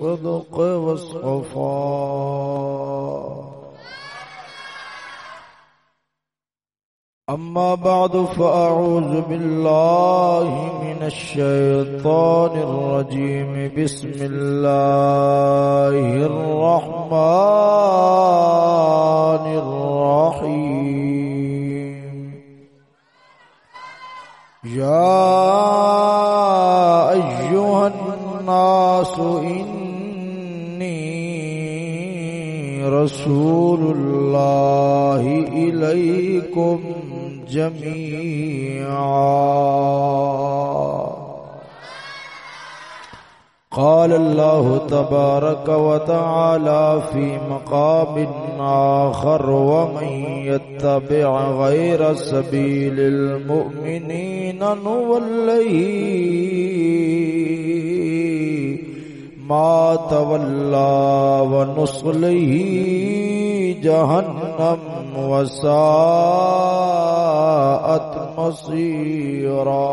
الصدق والصفاء أما بعد، فأعوذ بالله من الشيطان الرجيم. بسم الله الرحمن الرحيم. يا أيها الناس إني رسول الله إليكم جميعا قال الله تبارك وتعالى في مقام آخر ومن يتبع غير سبيل المؤمنين نوليه ما تولى ونصله جهنم وساءت مصيرا.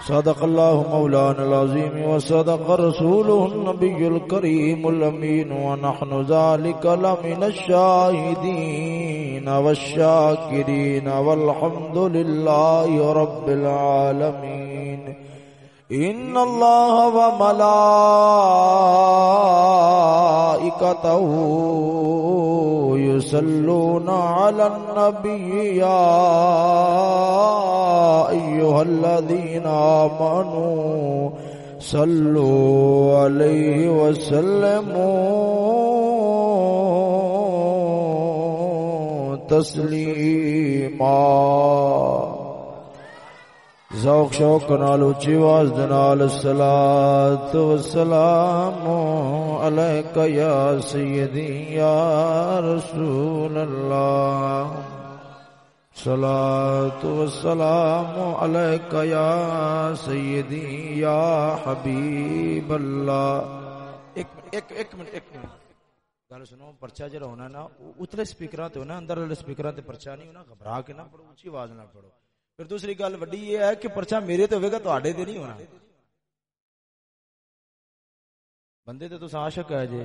صدق الله مولانا العظيم وصدق رسوله النبي الكريم الأمين، ونحن ذلك لمن الشاهدين والشاكرين، والحمد لله رب العالمين. إن الله وملائكته يصلون على النبي يا أيها الذين آمنوا صلوا عليه وسلموا تسليما ذوق شوق نال اچھی آواز دنال الصلاۃ والسلام علیک یا سیدی یا رسول اللہ صلاۃ والسلام علیک یا سیدی یا حبیب اللہ ایک ایک ایک منٹ ایک منٹ۔ گل سنو پرچا جڑا ہونا نا اتلے سپیکراں تے ہونا، اندر والے سپیکراں تے پرچا نہیں ہونا، گھبرا کے نہ پڑھو، اونچی آواز نہ پڑھو۔ پھر دوسری گل وڈی یہ ہے کہ پرچا میرے تے ہوئے گا تواڈے تے نہیں ہونا بندے تے تس عاشق ہے جے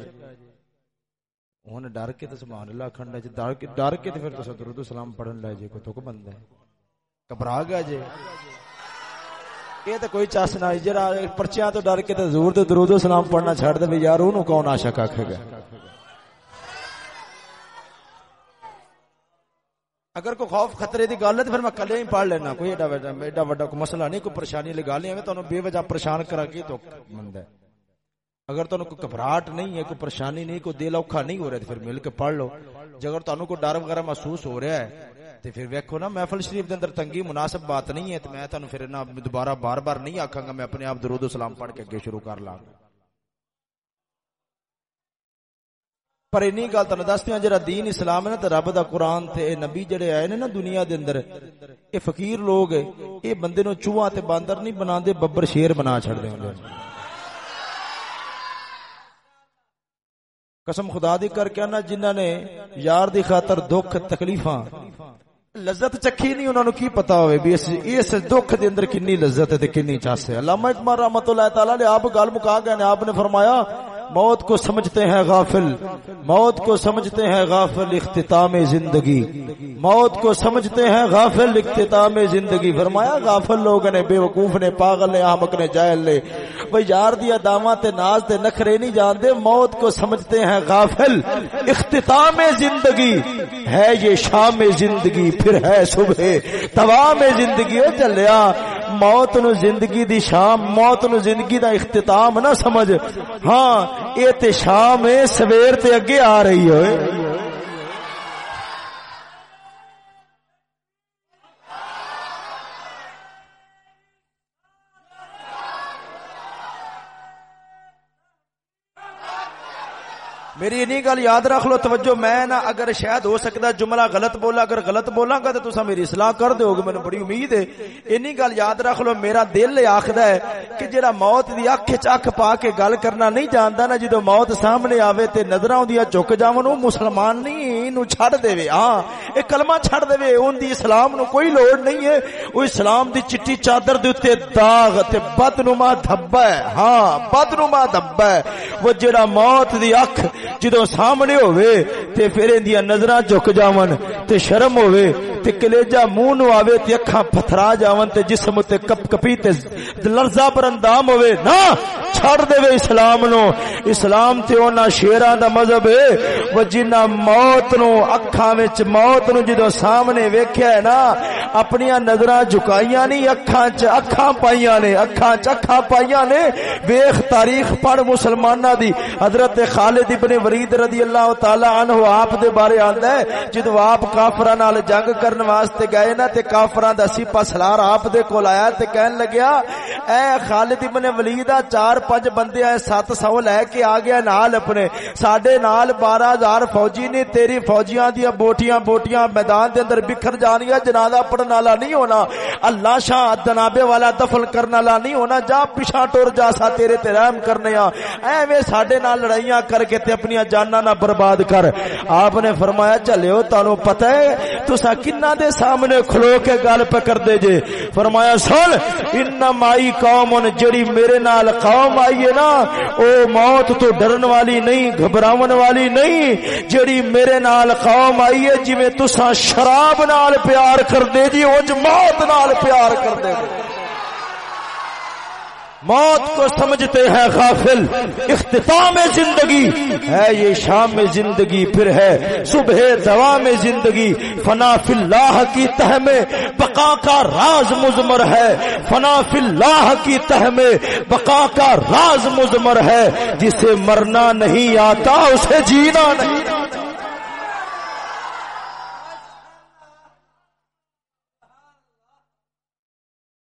ہن ڈر کے تے سبحان اللہ کھنڈا جے ڈر کے ڈر کے تے پھر تس درود و سلام پڑھن لے جے کوئی تھک بندہ ہے گھبرا گیا جے یہ تے کوئی چاس نہ جڑا پرچیاں تو ڈر کے تے حضور تے درود و سلام پڑھنا چھڑ دے یار اونوں کون عاشق آکھے گا اگر کوئی خوف خطرے دی گل ہے تو پھر میں کلے ہی پڑھ لینا، کوئی ایڈا وڈا ایڈا وڈا کوئی مسئلہ نہیں، کوئی پریشانی والی گل نہیں ہے تانوں بے وجہ پریشان کرا کے تو مندا ہے۔ اگر تانوں کوئی گھبراہٹ نہیں ہے، کوئی پریشانی نہیں، کوئی دل اوکھا نہیں ہو رہا تو پھر مل کے پڑھ لو۔ جے اگر تانوں کوئی ڈر وغیرہ محسوس ہو رہا ہے تے پھر ویکھو نا، محفل شریف دے اندر تنگی مناسب بات نہیں ہے تے میں تانوں پھر نہ دوبارہ بار بار نہیں آکھاں گا، میں اپنے آپ درود و سلام پڑھ کے اگے شروع کر لاں گا۔ پر اینی گل تن دسدیاں جڑا دین اسلام ہے نا، تے رب دا قرآن تے اے نبی جڑے آئے نے نا دنیا دے اندر، اے فقیر لوگ اے بندے نو چوہا تے باندر نہیں بناندے، ببر شیر بنا چھڑدے ہوندے قسم خدا دی کر کے نا جنہاں نے یار دی خاطر دکھ، تکلیفاں، لذت چکھی نہیں انہوں نے کی پتا ہوئے بھی اس اس دکھ دے اندر کنی لذت ہے تے کنی چاس ہے۔ علامہ اقبال رحمتہ اللہ تعالی نے آپ گل مکا گئے نے، آپ نے فرمایا موت کو سمجھتے ہیں غافل، موت کو سمجھتے ہیں غافل اختتام زندگی۔ موت کو سمجھتے ہیں غافل اختتام زندگی۔ فرمایا، غافل لوگ نے بے وقوف نے، پاگل نے، احمق نے، جاہل نے۔ وہ یار دیا داماں تے ناز تے نخرے نہیں جانتے، موت کو سمجھتے ہیں غافل اختتام زندگی۔ ہے یہ شام زندگی، پھر ہے صبح۔ توام زندگی او چلیا موت نو زندگی دی شام، موت نو زندگی دا اختتام نہ سمجھ۔ ہاں یہ تے شام ہے سویر تے اگے آ رہی ہوئے۔ میری اینی گل یاد رکھ لو، توجہ، میں نا اگر شاید ہو سکتا جملہ غلط بولا، اگر غلط بولاں گا تو تسا میری اصلاح کر دیو گے مینوں بڑی امید ہے۔ اینی گل یاد رکھ لو، میرا دل آکھدا ہے کہ جڑا موت دی اکھ وچ اکھ پا کے گل کرنا نہیں جاندا نا جدوں موت سامنے آوے تے نظراں اوندیاں چک جاون، او مسلمان نہیں، اینو چھڑ دے ہاں اے کلمہ چھڑ دے اون دی اسلام نو کوئی لوڑ نہیں ہے۔ او اسلام دی چٹی چادر دے اوتے داغ تے بدنما دھبا ہے۔ ہاں بدنما دھبا ہے۔ وہ جڑا موت دی اکھ جدو سامنے ہوئے تے پھر اندیا نظرہ جھک جاون تے شرم ہوئے تے کلیجا منہ نو آوے تے اکھاں پتھرا جاون تے جسم تے کپ کپی تے لرزا پر اندام ہوئے نا چھڑ دے وے اسلام نو۔ اسلام تے اونا شیران دا مذہب ہے۔ وہ جنہ موت نو اکھاں وچ موت نو جدو سامنے ویکھیا ہے نا اپنی نظرہ جھکائیاں نہیں اکھاں چ اکھاں پائیاں نے، اکھاں چ اکھاں پائیاں نے۔ ویکھ تاریخ پڑھ مسلماناں دی، حضرت خالد ابن ورید رضی اللہ تعالی عنہ آپ دے بارے آندا ہے، جدو آپ کافراں نال جنگ کرن واسطے گئے نا، تے کافراں دا سپاہ سلار آپ دے کول آیا تے کہن لگیا اے خالد ابن ولید چار پانچ بندے اے 700 لے کے آ گیا نال اپنے۔ ساڈے نال 12000 فوجی نے تیری فوجیاں دی بوٹیاں بوٹیاں میدان دے اندر بکھر جانیاں، جنازہ پڑھن والا نہیں ہونا۔ اللہ شاہ دنابے والا دفن کرن والا نہیں ہونا۔ جا پیچھے ٹر جا، سا تیرے تے رحم کرنے آ۔ ایویں ساڈے نال لڑائیاں کر کے تے اپنی جانا نہ برباد کر۔ آپ نے فرمایا چلو تانو پتہ ہے تسا کنا دے سامنے کھلو کے گل پہ کر دے جے۔ فرمایا، سن ان مائی قوم جڑی میرے نال قوم آئی ہے نا، او موت تو ڈرن والی نہیں، گھبراون والی نہیں، جڑی میرے نال قوم آئی ہے، جویں تسا شراب نال پیار کر دے جی او موت نال پیار کر دے جی موت کو سمجھتے ہیں غافل۔ اختتام زندگی۔ ہے یہ شام میں زندگی، پھر ہے صبح دوا میں زندگی۔ فنا فی اللہ کی تہ میں بقا کا راز مزمر ہے۔ فنا فی اللہ کی تہ میں بقا کا راز مزمر ہے۔ جسے مرنا نہیں آتا، اسے جینا نہیں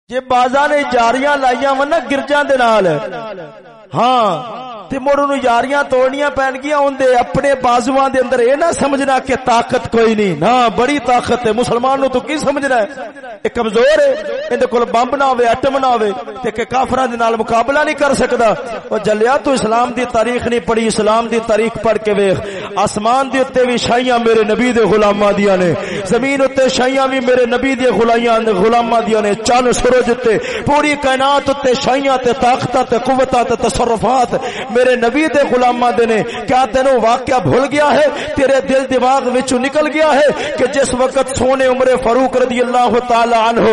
جی بازا نے جاریاں لائیاں وا نا گرجا دے نال۔ ہاں۔ تے مڑ نو یاریاں توڑنیاں پین گیا ہوندے اپنے بازواں دے اندر اے نہ سمجھنا کہ طاقت کوئی نہیں۔ نا بڑی طاقت ہے۔ مسلمان نو تو کی سمجھنا ہے؟ اے کمزور ہے اندے کول بمب نہ ہوے ایٹم نہ ہوے تے کہ کافراں دے نال مقابلہ نہیں کر سکدا۔ او جلیا تو اسلام دی تاریخ نہیں پڑھی، اسلام دی تاریخ پڑھ کے ویکھ۔ آسمان دے اوتے وی شاہیاں میرے نبی دے غلاماں دیاں نے۔ زمین اوتے شاہیاں وی میرے نبی دے غلاماں دے غلاماں دیاں نے۔ چن سورج تے پوری کائنات اوتے شاہیاں تے طاقتاں تے قوتاں تے تصرفات۔ میرے نبی دے غلاماں دے نے، کیا تینو واقعہ بھول گیا ہے؟ تیرے دل دماغ وچوں نکل گیا ہے کہ جس وقت سونے عمر فاروق رضی اللہ تعالی عنہ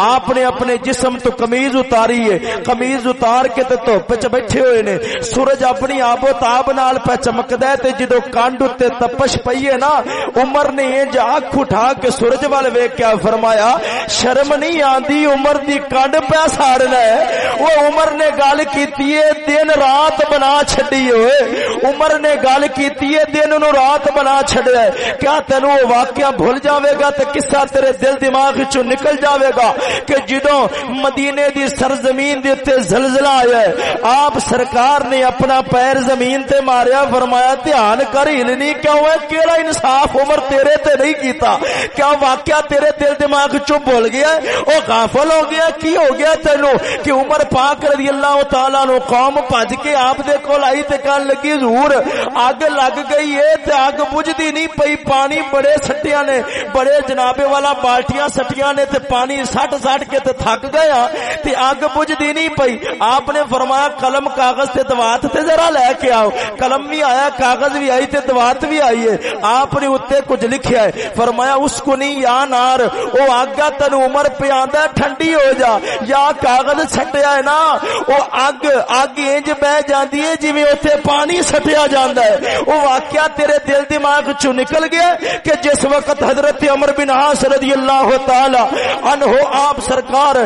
آپ نے اپنے جسم تو قمیض اتاری ہے، قمیض اتار کے تے دھوپ وچ بیٹھے ہوئے نے۔ سورج اپنی آب و تاب نال پہ چمکدا ہے تے جدو کانڈ تے تپش پئی ہے نا، عمر نے انج اکھ اٹھا کے سورج وال ویکھ کے فرمایا، شرم نہیں آندی، عمر دی کانڈ پہ ساڑنا ہے۔ وہ عمر نے گل کیتی ہے، دن رات بنا چھڈی ہوئے۔ عمر نے گل کیتی ہے، دن نو رات بنا چھڈیا ہے۔ کیا تینو وہ واقعہ بھول جاوے گا تے قصہ تیرے دل دماغ وچوں نکل جاوے گا کہ جدوں مدینے دی سرزمین دے تے زلزلہ آیا ہے، آپ سرکار نے اپنا پیر زمین تے ماریا، فرمایا، دھیان کر ہلنی کیوں ہے؟ کیڑا انصاف عمر تیرے تے نہیں کیتا۔ کیا واقعہ تیرے دل دماغ چوں بھول گیا ہے؟ او غافل ہو گیا، کی ہو گیا تینو؟ کہ عمر پاک رضی اللہ تعالی نو قوم بھج کے آپ دے کول آئی تے کہن لگی، حضور، اگ لگ گئی ہے تے اگ بجھدی نہیں پئی، پانی بڑے سٹیاں نے، بڑے جنابے والا بالٹیاں سٹیاں نے تے پانی سٹ سٹ کے تے تھک گیا تے اگ بجھدی نہیں پئی. آپ نے فرمایا، قلم کاغذ تے دوات تے ذرا لے کے آؤ. قلم بھی آیا، کاغذ بھی آئی تے دوات بھی آئی ہے۔ آپ نے اوتے کچھ لکھیا ہے۔ فرمایا، اس کو نہیں یا نار، او اگ تن عمر پہ ٹھنڈی ہو جا۔ یا کاغذ چھٹیا ہے نا، او اگ اگ انج بہ جاندی ہے جویں اوتھے پانی سٹیا جاندا ہے، او واقعہ تیرے دل دماغ چوں نکل گیا کہ جس وقت حضرت عمر بن عاص رضی اللہ تعالی عنہ آپ سرکار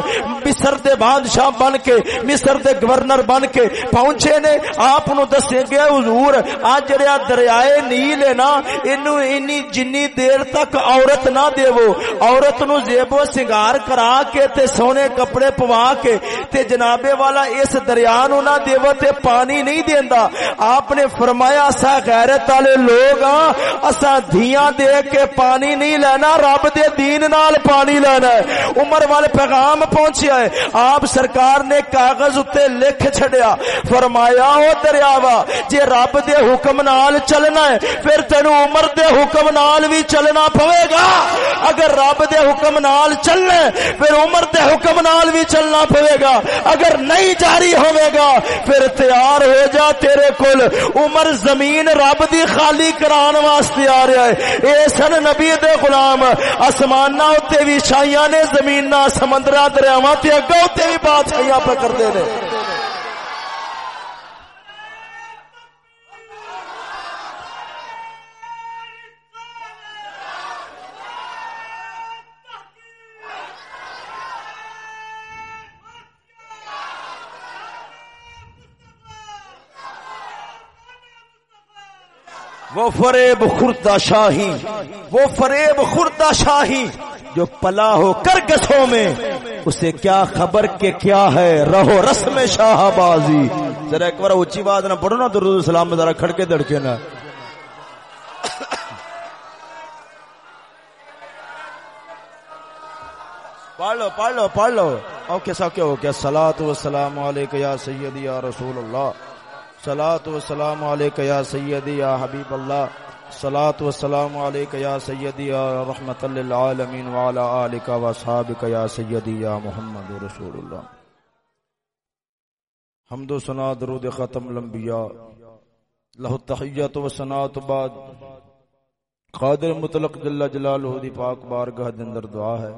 مصر دے بادشاہ بن کے، مصر دے گورنر بن کے پہنچے نے، آپ نو دسے گیا حضور آ جڑیا دریائے نیل ہے نا، اینو اینی جنی دیر تک عورت نہ دیو عورت نو زیب و سنگار کرا کے تے سونے کپڑے پوا کے تے جنابے والا اس دریا نو نہ دیو تے پانی نہیں دیندا۔ آپ نے فرمایا سا غیرت والے لوگ ہاں۔ اسا دھیاں دے کے پانی نہیں لینا، رب دے دین نال پانی لینا ہے۔ عمر والے پیغام پہنچیا ہے۔ آپ سرکار نے کاغذ اتے لکھ چھڑیا فرمایا، او دریاوا جے رب دے حکم نال چلنا ہے، پھر تینو عمر دے حکم نال بھی چلنا پوے گا۔ اگر رب دے حکم نال چلنا ہے، پھر عمر دے حکم نال بھی چلنا پوے گا۔ اگر نہیں جاری ہوئے گا، پھر تیار ہو جا تیرے کل عمر زمین رب دی خالی کران واسطے آ رہا ہے۔ اے سن نبی دے غلام آسمانہ اتنے بھی چھائیاں نے زمین نہ دریاواں تے اگا اتے بھی بادشاہیاں پکڑتے دے وہ فریب خوردہ شاہی، وہ فریب خوردہ شاہی جو پلا ہو کر گسوں میں، اسے کیا خبر کے کیا ہے رہو رسم شاہ بازی؟ ذرا ایک بار اونچی بات نہ پڑھو نا، درود سلام ذرا کھڑکے دڑکے نا پڑھ لو پڑھ لو پڑھ لو اوکے۔ سا کیا ہو گیا سلام و علیکم یا سیدی یا رسول اللہ۔ سلاۃ و سلام علیک یا سیدی یا حبیب اللہ. سلاۃ و سلام علیک یا سیدی یا رحمت للعالمین وعلى آلک و صحابک یا سیدی یا محمد رسول اللہ حمد و ثنا درود ختم الانبیاء. لہ التحیات و ثناء بعد. قادر مطلق جل جلالہ دی پاک بارگاہ دے اندر دعا ہے.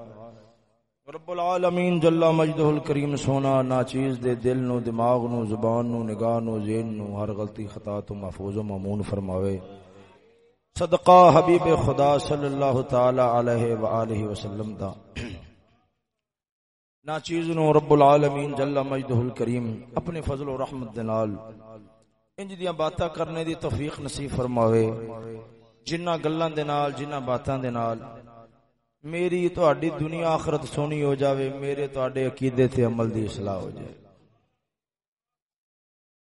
رب العالمین جل مجدہ الکریم سونا ناچیز دے دل نو، دماغ نو، زبان نو، نگاہ نو، ذہن نو، ہر غلطی خطا تو محفوظ و مامون فرماوے۔ صدقہ حبیب خدا صلی اللہ تعالی علیہ وآلہ وسلم دا۔ ناچیز نو رب العالمین جل مجدہ الکریم اپنے فضل و رحمت دنال انج دیاں باتاں کرنے دی توفیق نصیب فرماوے۔ جنہ گلاں دے نال، جنہ باتاں دے نال میری تہاڈی دنیا آخرت سونی ہو جاوے، میرے تہاڈے عقیدے تے عمل دی اصلاح ہو جائے۔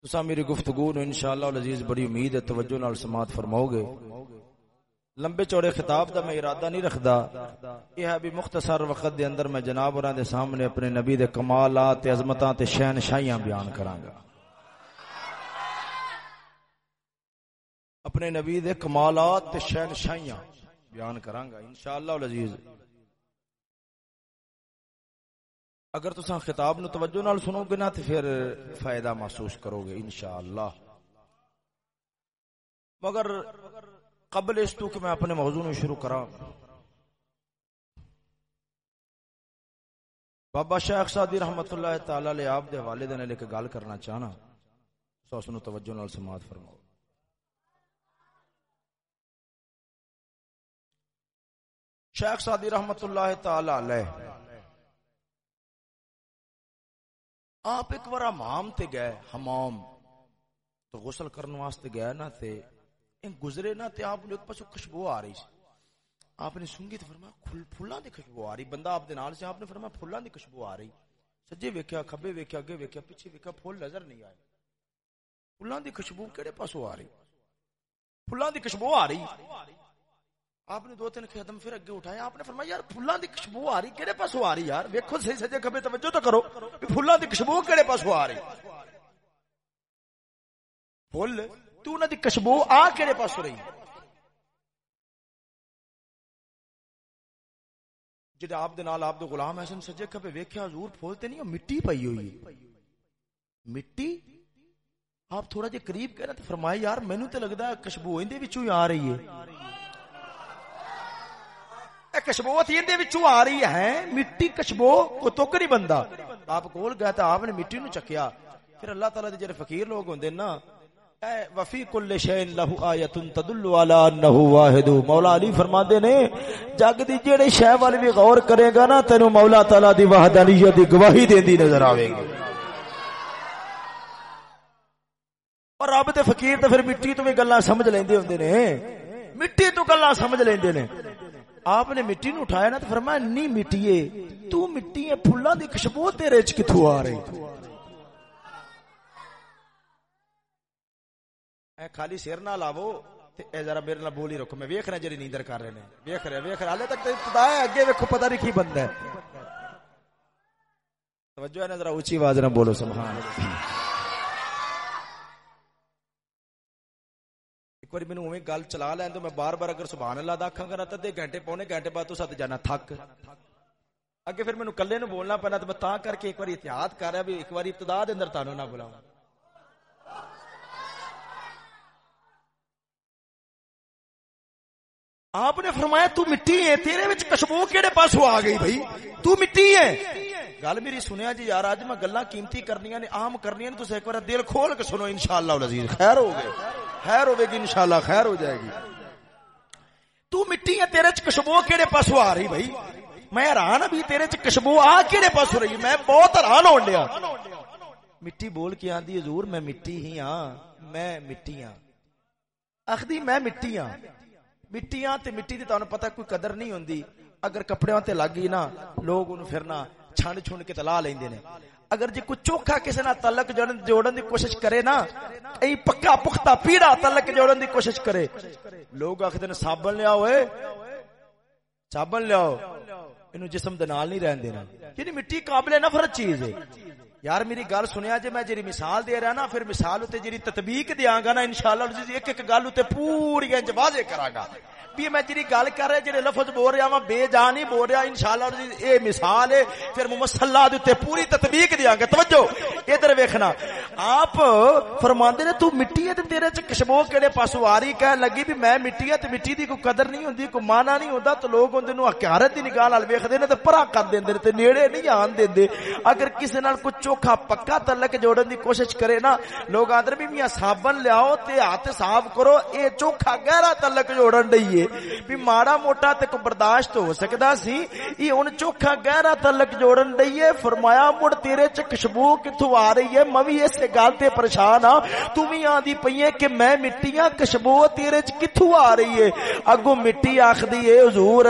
تسا میری گفتگو نو انشاءاللہ العزیز بڑی امید ہے، توجہ نال سماعت فرماؤ گے لمبے چوڑے خطاب دا میں ارادہ نہیں رکھدا۔ یہ ہے بھی مختصر وقت دے اندر میں جناب اوراں دے سامنے اپنے نبی دے کمالات تے عظمتاں تے شہنشاہیاں بیان کراں گا۔ اپنے نبی دے کمالات تے شہنشاہیاں۔ بیان کراں گا، انشاءاللہ العزیز۔ اگر تساں خطاب نو توجہ نال سنو گے نا، تے پھر فائدہ محسوس کرو گے، انشاءاللہ۔ مگر قبل اس تو کہ میں اپنے موضوع نو شروع کراں۔ بابا شیخ سادی رحمت اللہ تعالی علیہ آپ دے حوالے دے لے کے گل کرنا چاہنا، سو سنو توجہ نال سماعت فرماؤ۔ شیخ سادی رحمت اللہ تعالی علیہ۔ آپ ایک بار حمام تے گئے، حمام۔ تو غسل کرنے واسطے گئے نا تے ان گزرے نا تے آپ نے ایک پاسو خوشبو آ رہی سی۔ آپ نے سنگی تے فرمایا کھل پھلاں دی خوشبو آ رہی۔ بندہ آپ دے نال سے آپ نے فرمایا، پھلاں دی خوشبو آ رہی۔ سجے ویکھیا، کھبے ویکھیا، اگے ویکھیا، پیچھے ویکھیا، پھول نظر نہیں آئے۔ پھلاں دی خوشبو کیڑے پاسو آ رہی؟ پھلاں دی خوشبو آ رہی؟ آپ نے دو تین قدم پھر اگے اٹھایا آپ نے فرمایا، یار پھلاں دی خوشبو آ رہی، کیڑے پاسو آ رہی، یار؟ ویکھو صحیح سجے کھبے توجہ تو کرو پھلاں دی خوشبو کیڑے پاسو آ رہی۔ پھول، تو انہاں دی خوشبو آ کیڑے پاسو رہی؟ جڑے آپ دے نال آپ دے غلام حسن سجے کھبے ویکھیا، حضور پھول تے نہیں مٹی پئی ہوئی ہے۔ مٹی؟ آپ تھوڑا جے قریب گئے نا تے فرمایا، یار، مینوں تے لگدا خوشبو ایندے وچوں ہی آ رہی ہے۔ کشبو تھی آ رہی ہے مٹی کشبو کو توک نہیں بنتا آپ کول گیا تو آپ نے مٹی نو چکیا پھر اللہ تعالی دے جڑے فقیر لوگ ہوندے نا اے وفی کل شین لہو آیت تدل علی انه واحد مولا علی فرماندے نے جگ دی جڑے شے وال بھی غور کرے گا نا تینو مولا تعالی دی وحدانیت دی گواہی دیندی نظر آوے گی اور رب تے فقیر تے پھر مٹی تو بھی گلاں سمجھ لیندے ہوندے نے مٹی تو گلاں سمجھ لیندے نے آپ نے مٹی نو اٹھایا نا تو فرمایا نہیں مٹیے تو مٹی ہے پھلاں دی خوشبو تیرے وچ کتھوں آ رہی اے خالی سر نہ لاو تے اے ذرا میرے نال بولی رکھو، میں ویکھ رہا جڑی نیندر کر رہے نے۔ ویکھ رہا ویکھ رہا ہلے تک تے ابتدا ہے، اگے ویکھو پتہ نہیں کی بندہ ہے۔ توجہ ہے نا، ذرا اونچی آواز نہ بولو، سبحان اللہ۔ ایک بار مینوں اوویں گل چلا لین تو میں بار بار اگر سبحان اللہ دا آکھاں گا تے دے گھنٹے پونے گھنٹے بعد تو سات جانا تھک اگے پھر مینوں کلے نو بولنا پینا تے میں تاں کر کے ایک بار احتیاط کر رہا بھی ایک بار ابتدا دے اندر تانوں نہ بلاواں آپ نے فرمایا تو مٹی ہے تیرے وچ کشبو کیڑے پاسوں آ گئی بھائی تو مٹی ہے گل میری سنیا جی یار اج میں گلاں قیمتی کرنیاں نے عام کرنیاں نے تسیں ایک بار دل کھول کے سنو، انشاءاللہ العزیز، خیر ہو گئے خیر ہوے گی، انشاءاللہ خیر ہو جائے گی۔ تو مٹی ہے تیرے وچ کشبو کیڑے پاسوں آ رہی بھائی؟ میں حیران ہاں ابھی تیرے وچ کشبو آ کیڑے پاسوں رہی؟ میں بہت حیران ہون ڈیا۔ مٹی بول کے آندی، حضور، میں مٹی ہی ہاں میں مٹی ہاں۔ اخدی میں مٹی ہاں۔ مٹیاں تے مٹی دی تانوں پتہ کوئی قدر نہیں ہوندی۔ اگر کپڑیاں تے لگ گئی نا، لوگ اونوں پھرنا چھن چھن کے تلا لیندے نے۔ اگر جے کوئی چوکھا کسے نال تعلق جوڑن جوڑن دی کوشش کرے نا ائی پکا پختہ پیڑا تعلق جوڑن دی کوشش کرے۔ لوگ آکھدے نے، صابن لیا اوئے صابن لیاؤ اینو جسم دے نال نہیں رہن دینا۔ یعنی مٹی قابل نفرت چیز ہے۔ یار میری گل سنیا جے، میں جی مثال دے رہا نا، پھر مثال اتنے جی تطبیق دیا گا نا ان شاء اللہ جی، ایک ایک گل اتنے پوری واضح کرا گا۔ بھی میں جی گل کر رہا جی لفظ بول رہا ہاں، وا بے جان ہی بول رہا ہاں، ان شاء اللہ یہ مثال ہے، پھر مسلا پوری تطبیق دیا گا توجہ، ادھر ویکھنا۔ آپ فرماندے نے، تو مٹی ہے تیرے چ کشبو کہڑے پاسو آ رہی؟ کہہ لگی بھی میں مٹی ہے مٹی دی کوئی قدر نہیں ہوندی، کوئی مانا نہیں ہوندا، تو لوگ اون نو حکارت دی نگاہ نال ویکھدے نے، تے پرا کر دیندے تے نیڑے نہیں آن دیندے۔ اگر کسے نال کوئی چوکھا پکا تعلق جوڑن دی کوشش کرے نا، لوگ آندر بھی میاں صابن لیاؤ، تے ہاتھ صاف کرو، اے چوکھا گہرا تعلق جوڑن دئیے بھی ماڑا موٹا تے کو برداشت ہو سکدا سی۔ ای ہن چوکھا گہرا تعلق جوڑن دئیے فرمایا، مڑ تیرے چ خوشبو کتھوں آ رہی ہے۔ میں بھی اس گل تے پریشان ہاں۔ تو بھی آندی پئی ہے کہ میں مٹیاں خوشبو تیرے چ کتھوں آ رہی ہے۔ اگوں مٹی آکھدی ہے، حضور،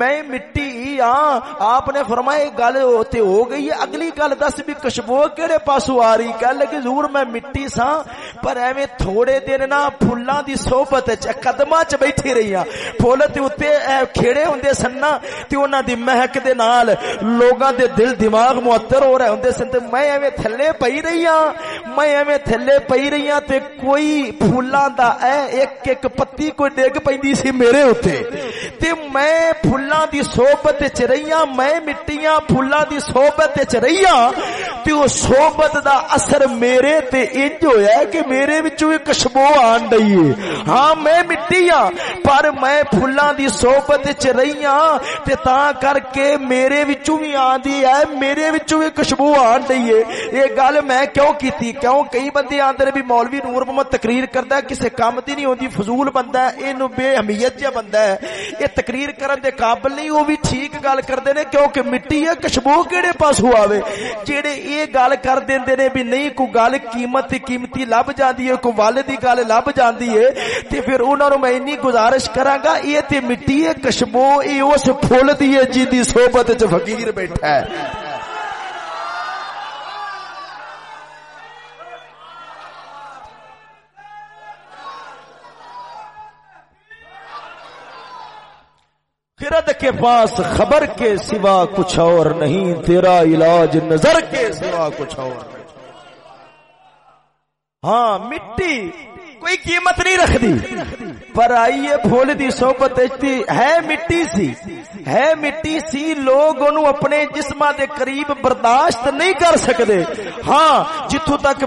میں مٹی ہاں۔ آپ نے فرمایا گل تے ہو گئی ہے۔ اگلی گل دس بھی خوشبو کہڑے پاسو آ رہی کہہ لگی حضور، میں مٹی سا پر ایویں تھوڑے دن نا پھلاں دی صحبت وچ، قدماں چ بیٹھی رہی ہاں پھول تے اوتے کھیڑے ہوندے سن نا تے انہاں دی مہک دے نال لوگاں دے دل دماغ معطر ہو رہے ہوندے سن تے میں ایویں تھلے پئی رہی ہاں میں ایویں تھلے پئی رہی ہاں تے کوئی پھولاں دا اے ایک ایک پتی کوئی ڈگ پیندی سی میرے اوتے تے میں پھلاں دی صحبت وچ رہی ہاں میں مٹیاں پھلاں دی صحبت وچ رہی ہاں تے او صحبت دا اثر میرے تے انج ہویا ہے کہ میرے وچوں ایک خوشبو آن ڈئی ہے ہاں میں مٹی ہاں پر میں پھلاں دی صحبت وچ رہی ہاں تے تاں کر کے میرے وچوں وی آندی ہے میرے وچوں وی خوشبو آن ڈئی ہے یہ گل میں کیوں کیتی کیوں کئی بندے آندے بھی مولوی نور محمد تقریر کردا ہے کسے کام دی نہیں ہوندی فضول بندہ ہے اینو بے اہمیت جا بندہ ہے یہ تقریر کرن دے قابل نہیں وہ بھی ٹھیک گل کردے نے کیونکہ مٹی ہے خوشبو کیڑے پاسوں آوے جڑے یہ گل کر دیندے نے بھی نہیں کوئی گل قیمت قیمتی لب جاندی ہے کوئی ول دی گل لب جاندی ہے تے پھر انہاں نو میں انی گزارش کراں گا یہ تے مٹی ہے خوشبو اے اس پھول دی ہے جی دی صحبت وچ فقیر بیٹھا ہے۔ خرد کے پاس خبر کے سوا کچھ اور نہیں، تیرا علاج نظر کے سوا کچھ اور نہیں۔ ہاں مٹی کوئی قیمت نہیں رکھ دی پر آئیے پھول دی صحبت ہے مٹی سی۔ ہے مٹی سی۔ لوگ انہوں اپنے جسمہ دے قریب برداشت نہیں کر سکتے ہاں جتھو تک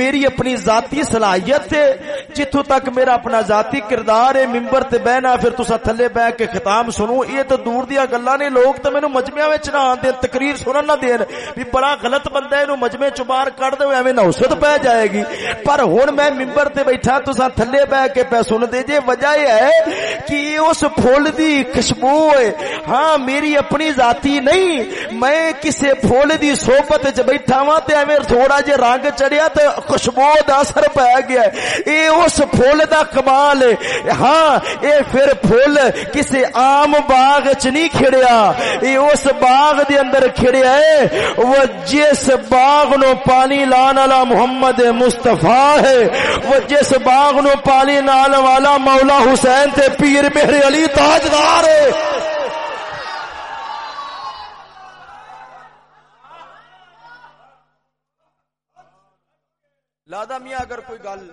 میری اپنی ذاتی صلاحیت ہے جتھو تک میرا اپنا ذاتی کردار ہے، ممبر تے بہنا، پھر تسا تھلے بہ کے ختام سنو۔ یہ تو دور دیا گلا نے۔ لوگ تو مینو مجمع نہ آتے تقریر سنن نہ دین۔ بھی بڑا غلط بندہ ہے مجمے چبار کر دو ایویں نوسط پہ جائے گی۔ پر ہن میں ممبر تے بیٹھا تسا تھلے بہ کے پہ سن دے۔ جے وجہ یہ ہے کہ اس پھول دی خوشبو ہے۔ ہاں میری اپنی ذاتی نہیں، میں کسے پھول دی صحبت وچ بیٹھا وا تے ایویں تھوڑا جے رنگ چڑیا تو خوشبو دا اثر پی گیا۔ اے اس پھول دا کمال ہے۔ ہاں اے پھر پھول کسی عام باغ چ نہیں کھڑیا۔ اے اس باغ دے اندر کھڑیا ہے۔ وہ جس باغ نو پانی لان والا محمد مصطفی ہے۔ وہ جس باغ نو پانی لان والا مولا حسین تے پیر میرے علی تاجدار ہے۔ لادا میاں اگر کوئی گل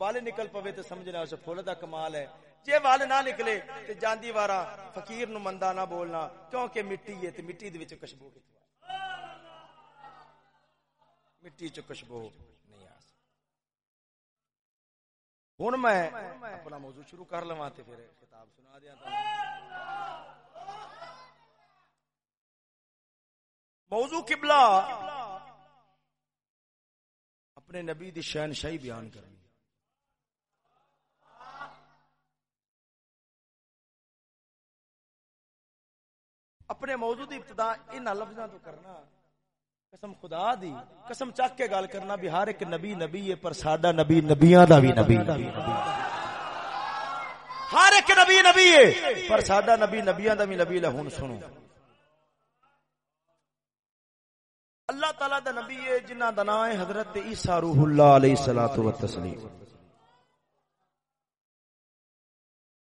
والے نکل پوے تو سمجھنا اس پھول دا کمال ہے۔ جے وال نہ نکلے تے جاندی وارا فقیر نو مندا نہ بولنا، کیونکہ مٹی ہے تے مٹی دے وچ خوشبو مٹی چ خوشبو نہیں آ ہن میں اپنا موضوع شروع کر لواں تے پھر خطاب سنا دیاں موضوع قبلہ اپنے نبی دی شہن شاہی بیان کرنی۔ اپنے موضوع دی ابتدا ان لفظاں تو کرنا۔ قسم خدا دی، قسم چک کے گل کرنا بھی ہر ایک نبی نبی ہے، پر ساڈا نبی نبیاں دا بھی نبی ہر ایک نبی نبی ہے، پر ساڈا نبی نبیاں دا بھی نبی ہے ہن سنو۔ اللہ تعالی دا نبی ہے جنہ دا نام ہے حضرت عیسیٰ روح اللہ علیہ الصلوۃ والتسلیم۔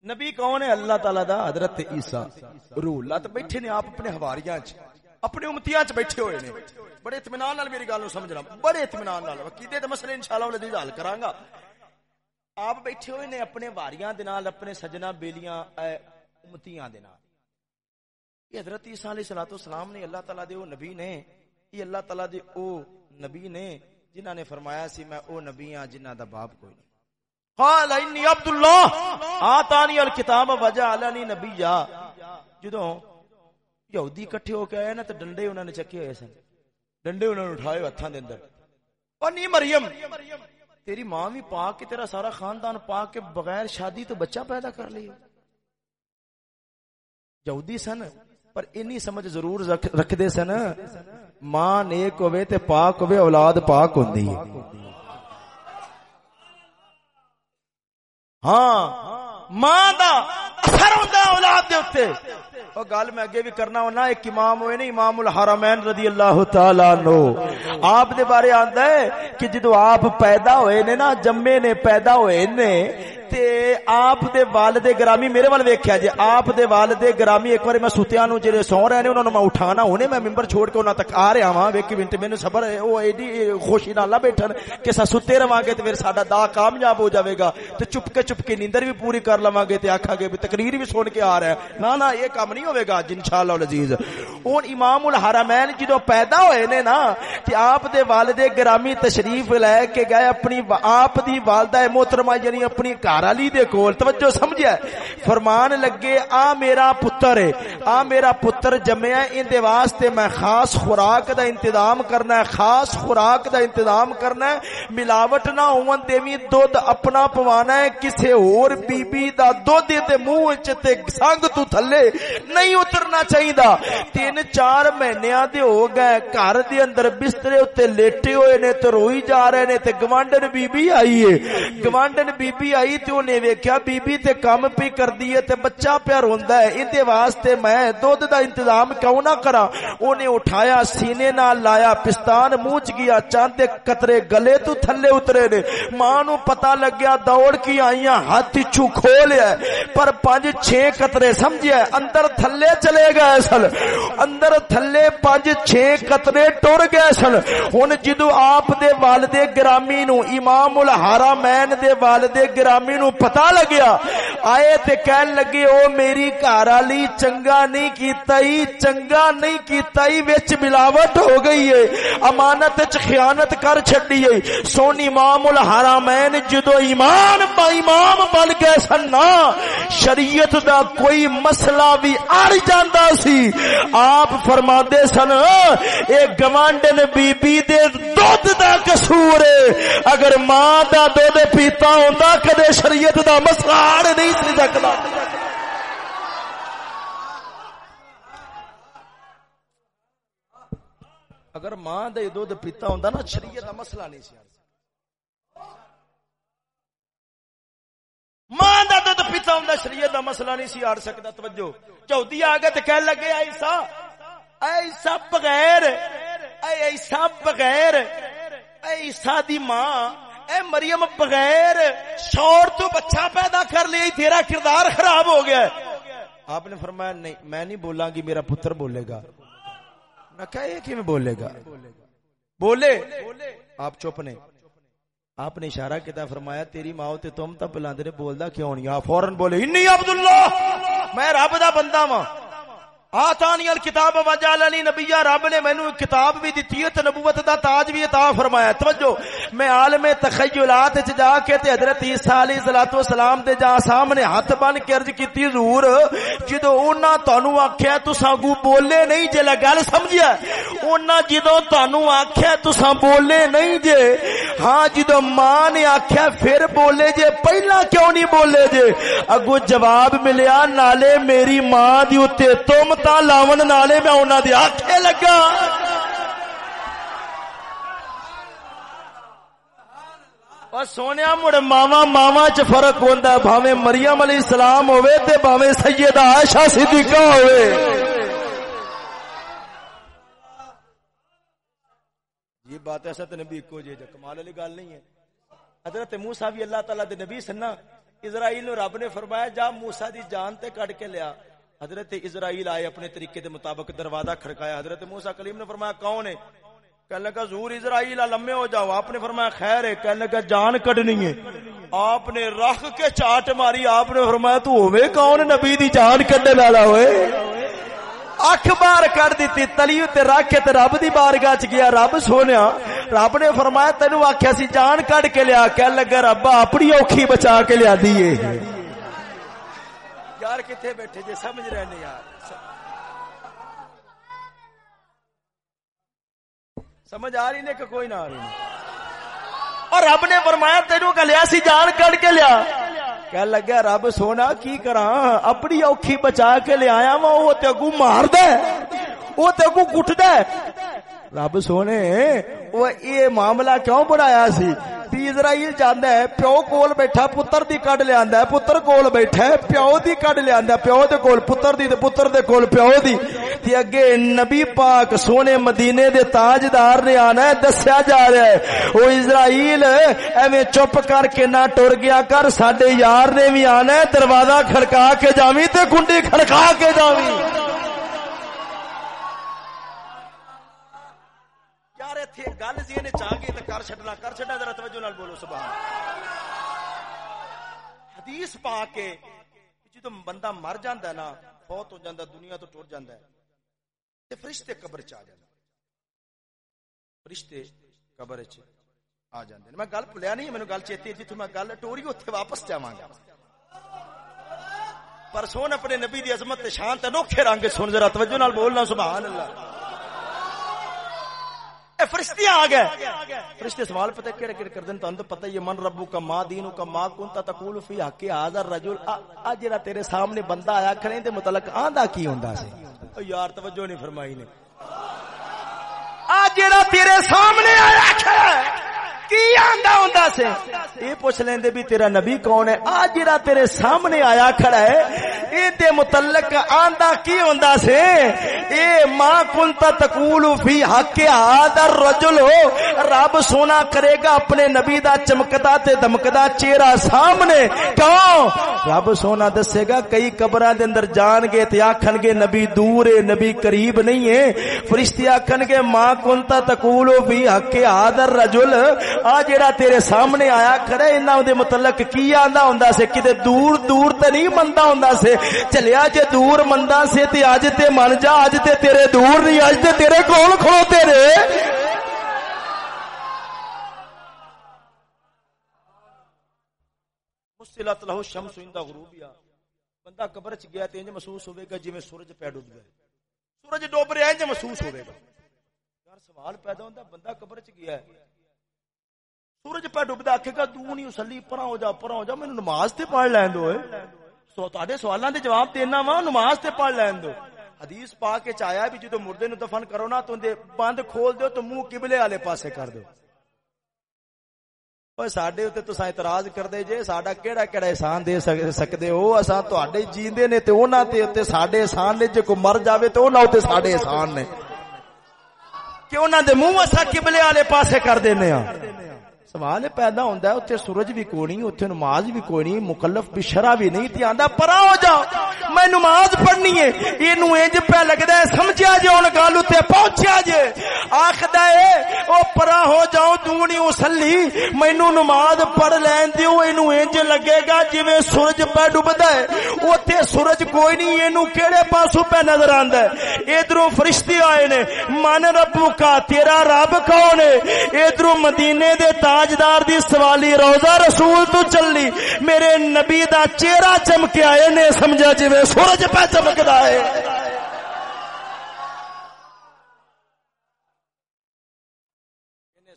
نبی کون ہے؟ اللہ تعالی دا حضرت عیسیٰ۔ روح اللہ تے بیٹھے نے آپ اپنے حواریاں چ۔ اپنے امتیاں چ بیٹھے ہوئے نے۔ بڑے اطمینان نال میری گل نو سمجھنا بڑے اطمینان نال۔ عقیدے تے مسئلے انشاءاللہ ولدی حل کراں گا آپ بیٹھے ہوئے نے اپنے واریاں دے نال، اپنے سجنا بیلیاں امتیاں دے نال۔ یہ حضرت عیسیٰ علیہ الصلوۃ والسلام نے، اللہ تعالی دے وہ نبی نے، یہ اللہ تعالیٰ دے او نبی نے جنہ نے فرمایا سی، میں او نبی ہاں جنہ دا باپ کوئی نہیں۔ قال، انی عبداللہ، آتانی الکتاب وجعلنی نبیا۔ جدوں یہودی اکٹھے ہو کے آئے نا تو ڈنڈے انہوں نے چکے ہوئے سن ڈنڈے انہوں نے اٹھائے ہتھاں دے اندر اور نی مریم تیری ماں بھی پاک کے تیرا سارا خاندان پاک کے بغیر شادی تو بچہ پیدا کر لی یہودی سن پر انی سمجھ ضرور رکھ دے سن ماں نیک ہوئے تے پاک ہوئے اولاد پاک ہوندی ہاں ماں دا اثر ہوندا اولاد دے اوتے او گل میں اگے بھی کرنا ہونا، ایک امام ہوئے نے امام الحرمین رضی اللہ تعالی عنہ۔ آپ دے بارے آندا ہے کہ جدو آپ پیدا ہوئے نے نا، جمے نے پیدا ہوئے نے تے آپ دے والد گرامی میرے وال ویکھیا جی آپ دے والد گرامی ایک بار میں ستیاں نو جڑے سو رہے نے انہاں نو میں اٹھانا، ہونے میں ممبر چھوڑ کے انہاں تک آ رہا ہاں ویکھ منٹ مینوں صبر او ایڈی خوشی نال نہ بیٹھن کہ سا ستے رہواں گے تے پھر ساڈا دا کامیاب ہو جاوے گا۔ تے چپ کے چپ کے نیندر بھی پوری کر لواں گے تے آکھا گے بھی تقریر بھی سن کے آ رہا ہے۔ نا نا یہ کام نہیں ہوے گا، انشاءاللہ العزیز۔ ہن امام الحرمین جدوں پیدا ہوئے نے نا، تے آپ دے والد گرامی تشریف لے کے گئے، اپنی آپ دی والدہ محترمہ یعنی اپنی گھر والی دے کول، توجہ سمجھیا فرمان لگے، آ میرا پتر ہے، آ میرا پتر جمیا ان دے واسطے میں خاص خوراک دا انتظام کرنا ہے، خاص خوراک دا انتظام کرنا ہے۔ ملاوٹ نہ ہون دیوی دودھ اپنا پوانا ہے، کسے اور بی بی دا دودھ تے منہ وچ تے سنگ تو تھلے نہیں اترنا چاہیدا۔ تین چار مہینیاں دے ہو گئے، گھر دے اندر بسترے اوتے لیٹے ہوئے نے تے روئی جا رہے نے، تے گوانڈن بی بی آئی ہے۔ گوانڈن بی بی آئی تے اونے ویکھیا بی بی تے کام پی کردی ہے تے بچہ پیا روندا ہے ان دے واسطے میں دودھ دا انتظام کیوں نہ کراں اونے اٹھایا سینے نال لایا پستان منہ چ گیا چاند قطرے گلے تو تھلے اترے نے ماں نو پتہ لگیا دوڑ کی آئیاں ہاتھ چو کھولیا پر پانچ چھ قطرے سمجھیا اندر تھلے چلے گئے سن اندر تھلے پانچ چھ قطرے ٹر گئے سن ہن جدو آپ دے والد گرامی نو امام الحرمین دے والد گرامی نو پتہ لگیا۔ آئے تے کہن لگے او میری گھر والی چنگا نہیں کیتا ہی چنگا نہیں کیتا ہی وچ ملاوٹ ہو گئی ہے امانت وچ خیانت کر چھڈی ہے سون امام الحرمین جدو ایمان با امام بن گئے سن نا، شریعت دا کوئی مسئلہ بھی اڑ جاندا سی۔ آپ فرماندے سن، اے گوانڈن بی بی دے دودھ دا قصور ہے اگر ماں دا دودھ پیتا ہوندا، کدے شریعت دا مسئلہ اڑ نہیں سی سکدا اگر ماں دے دودھ پیتا ہوندا نا، شریعت دا مسئلہ نہیں سی۔ ماں دا دودھ پیتا ہوندا، شریعت دا مسئلہ نہیں سی۔ آڑ سکدا، توجہ۔ چودی آ گئے تے کہن لگے ایسا ایسا بغیر، اے ایسا بغیر ایسا دی ماں، اے مریم بغیر شور تو بچہ پیدا کر لیا تیرا کردار خراب ہو گیا آپ نے فرمایا، نہیں، میں نہیں بولا گی، میرا پتر بولے گا۔ میں کہا کہ میں بولے گا؟ بولے۔ آپ چپ نے۔ آپ نے اشارہ کیا فرمایا، تیری ماں تے تم تب بلاندے نے بولدا کیوں نہیں؟ فورن بولے، انی عبداللہ، میں رب دا بندہ ہاں آتانی الکتاب وجالنی نبی رب نے مینو کتاب بھی دیتی ہے نبوت دا تاج بھی عطا فرمایا۔ توجہ، میں عالم تخیلات وچ جا کے تے حضرت عیسی علیہ الصلوۃ والسلام دے جا سامنے ہاتھ بن کے عرض کیتی، حضور، جدوں انہاں تانوں آکھیا تساں گو بولے نہیں جے گل سمجھیا۔ انہاں جدوں تانوں آکھیا تساں بولے نہیں جے ہاں جدوں ماں نے آکھیا پھر بولے جے، پہلا کیوں نہیں بولے جے؟ اگو جواب ملیا، نالے میری ماں دی اوتے تم تا لاون نالے میں انہوں دے آکھے لگا اور سونے مڑ ماوا ماوا چ فرق ہوتا ہے بھاوے مریم علیہ السلام ہوئے تے بھاوے سیدہ عائشہ صدیقہ ہوئے یہ بات ایسا تو نبی کو جی کمال والی گل نہیں ہے۔ حضرت موسا بھی اللہ تعالی دے نبی سننا، اسرائیل نو رب نے فرمایا، جا موسا دی جان تے کٹ کے لیا۔ حضرت اسرائیل آئے اپنے طریقے دے مطابق دروازہ کھڑکایا۔ حضرت موسا کلیم نے فرمایا، کون ہے؟ کہنے لگا زور اسرائیل لمے ہو جاؤ۔ آپ نے فرمایا، خیر ہے۔ کہنے لگا، جان کڈنی ہے۔ آپ نے رکھ کے چاٹ ماری۔ آپ نے فرمایا، تو ہوئے کون نبی دی جان کڈنے والا ہوئے؟ اکھ بار کر دیتی، تلی تے رکھ کے تے رب دی بارگاہ چ گیا۔ رب سونیا، رب نے فرمایا تینو آکھیا سی، جان کڈ کے لیا۔ کہنے لگا، رب اپنی اوکھی بچا کے لیا دیے یار کتنے بیٹھے جی سمجھ رہے ہیں یار؟ سمجھ آ رہی نے کہ کوئی نہ آ رہی اور رب نے فرمایا تینوں کا سی جان کر کے لیا۔ کہ لگا رب سونا کی کرا اپنی اوکھی بچا کے لے آیا وا وہ تے اگو مار دے وہ تے اگو کٹ دے رب سونے، وہ یہ معاملہ کیوں بنایا سی؟ بھی اسرائیل جاندا ہے، پیو کول بیٹھا، پتر دی کڈ لیندا ہے، پتر کول بیٹھا ہے، پیو دی کڈ لیندا ہے، پیو دے کول، پتر دی تے پتر دے کول، پیو دی۔ تے اگے نبی پاک سونے مدینے دے تاجدار نے آنا ہے، دسیا جا رہا ہے، او اسرائیل، ایویں چپ کر کے نہ ٹر گیا کر، ساڈے یار نے بھی آنا ہے، دروازہ کھڑکا کے جاویں تے کنڈی کھڑکا کے جاویں۔ گل جی نے چاہ گئی تو کر چڈنا کر چڈنا ذرا توجہ نال بولو سبحان حدیث پا کے جدو بندہ مر جاندہ نا فوت ہو جاندہ دنیا تو ٹوٹ جاندہ ہے تے فرشتے قبر چ آ جاندے فرشتے قبر چ آ جاندے میں گل بھولیا نہیں مینوں گل چیتی جتھے میں گل ٹوری اوتھے واپس جاواں گا پر سون اپنے نبی دی عظمت تے شان تے نوکھے رنگ سن ذرا توجہ نال بولنا سبحان اللہ فرشتے آ گئے۔ فرشتے سوال پتہ کہڑے کہڑے کر دین تو پتہ یہ من ربو کا ماں دینو کا ماں کنتا تقول فی حق حاضر رجل ا جڑا تیرے سامنے بندہ آیا کھڑے تے متعلق آندا کی ہوندا سی؟ او یار توجہ نہیں فرمائی نے۔ ا جڑا تیرے سامنے آیا کھڑا کی آندا ہوندا سے؟ اے پوچھ لیندے بھی تیرا نبی کون ہے؟ آ جڑا تیرے سامنے آیا کھڑا ہے اے دے متعلق آندا کی ہوندا سے؟ اے ما کنت تقول فی حق هذا الرجل، رب سونا کرے گا اپنے نبی دا چمکدا تے دمکدا چہرہ سامنے۔ کیوں؟ رب سونا دسے گا، کئی قبراں دے اندر جان گے تے آکھن گے، نبی دور ہے، نبی قریب نہیں ہے۔ فرشتے آکھن گے، ما کنت تقول فی حق هذا الرجل آ جڑا تیرے سامنے آیا کھڑے انہاں دے متعلق کی آندا ہوندا سے کتے دور دور تے نہیں مندا ہوندا سے چلیا جے دور مندا سے تے اج تے من جا، اج تے تیرے دور نہیں، اج تے تیرے کول کھڑوتے رے مسلط لہو شمس عند غروبیا بندہ قبر چ گیا تے انج محسوس ہوے گا جویں سورج پہ ڈوب گیا سورج ڈوب رہا انج محسوس ہوے گا۔ یار سوال پیدا ہوندا، بندہ قبر چ گیا ہے۔ سورج پہ ڈبدا آخے گا، تو نہیں اسلی، پرا ہو جا، پرا ہو جا مینوں نماز تے پڑھ لین دو سو تے سوالاں دے جواب دینا وا نماز تے پڑھ لین دو۔ حدیث پا کے چایا بھی جدو مردے نو دفن کرو نا، تو دے بند کھول دیو، تو منہ قبلے والے پاسے کر دو سڈے اتنے تو اعتراض کرتے جے، ساڈا کہڑا کہڑا احسان دے سکتے ہو؟ اصا تے جیندے نے تے انہاں تے تے ساڈے احسان نے، جے کو مر جاوے تے انہاں تے ساڈے احسان نے۔ کہ انہاں دے منہ اسا قبلے والے پاسے کر دینے ہاں؟ سوال پیدا ہوتا ہے اتنے سورج بھی کوئی نہیں اتنے نماز بھی کوئی نہیں، مکلف بھی شرح بھی نہیں تھی آندا پرا ہو جا میں نماز پڑھنی ہے یہ انج پہ لگتا ہے سمجھا جے ہوں گل اتنے پہنچیا جے۔ آخد او پرا ہو جاؤ دونی اسلی مینو نماز پڑھ لین دیو، اینو انج لگے گا جی سورج پہ ڈبدا ہے۔ اتنے سورج کوئی نہیں، اینو کیڑے پاسو پہ نظر آندا ہے۔ ادھروں فرشتے آئے نے، من ربو کا، تیرا رب کون ہے؟ ادھروں مدینے دے تاج تاجدار دی سوالی روزہ رسول تو چلی، میرے نبی دا چہرہ چمکیا نے، سمجھا جی سورج پہ چمکدا ہے۔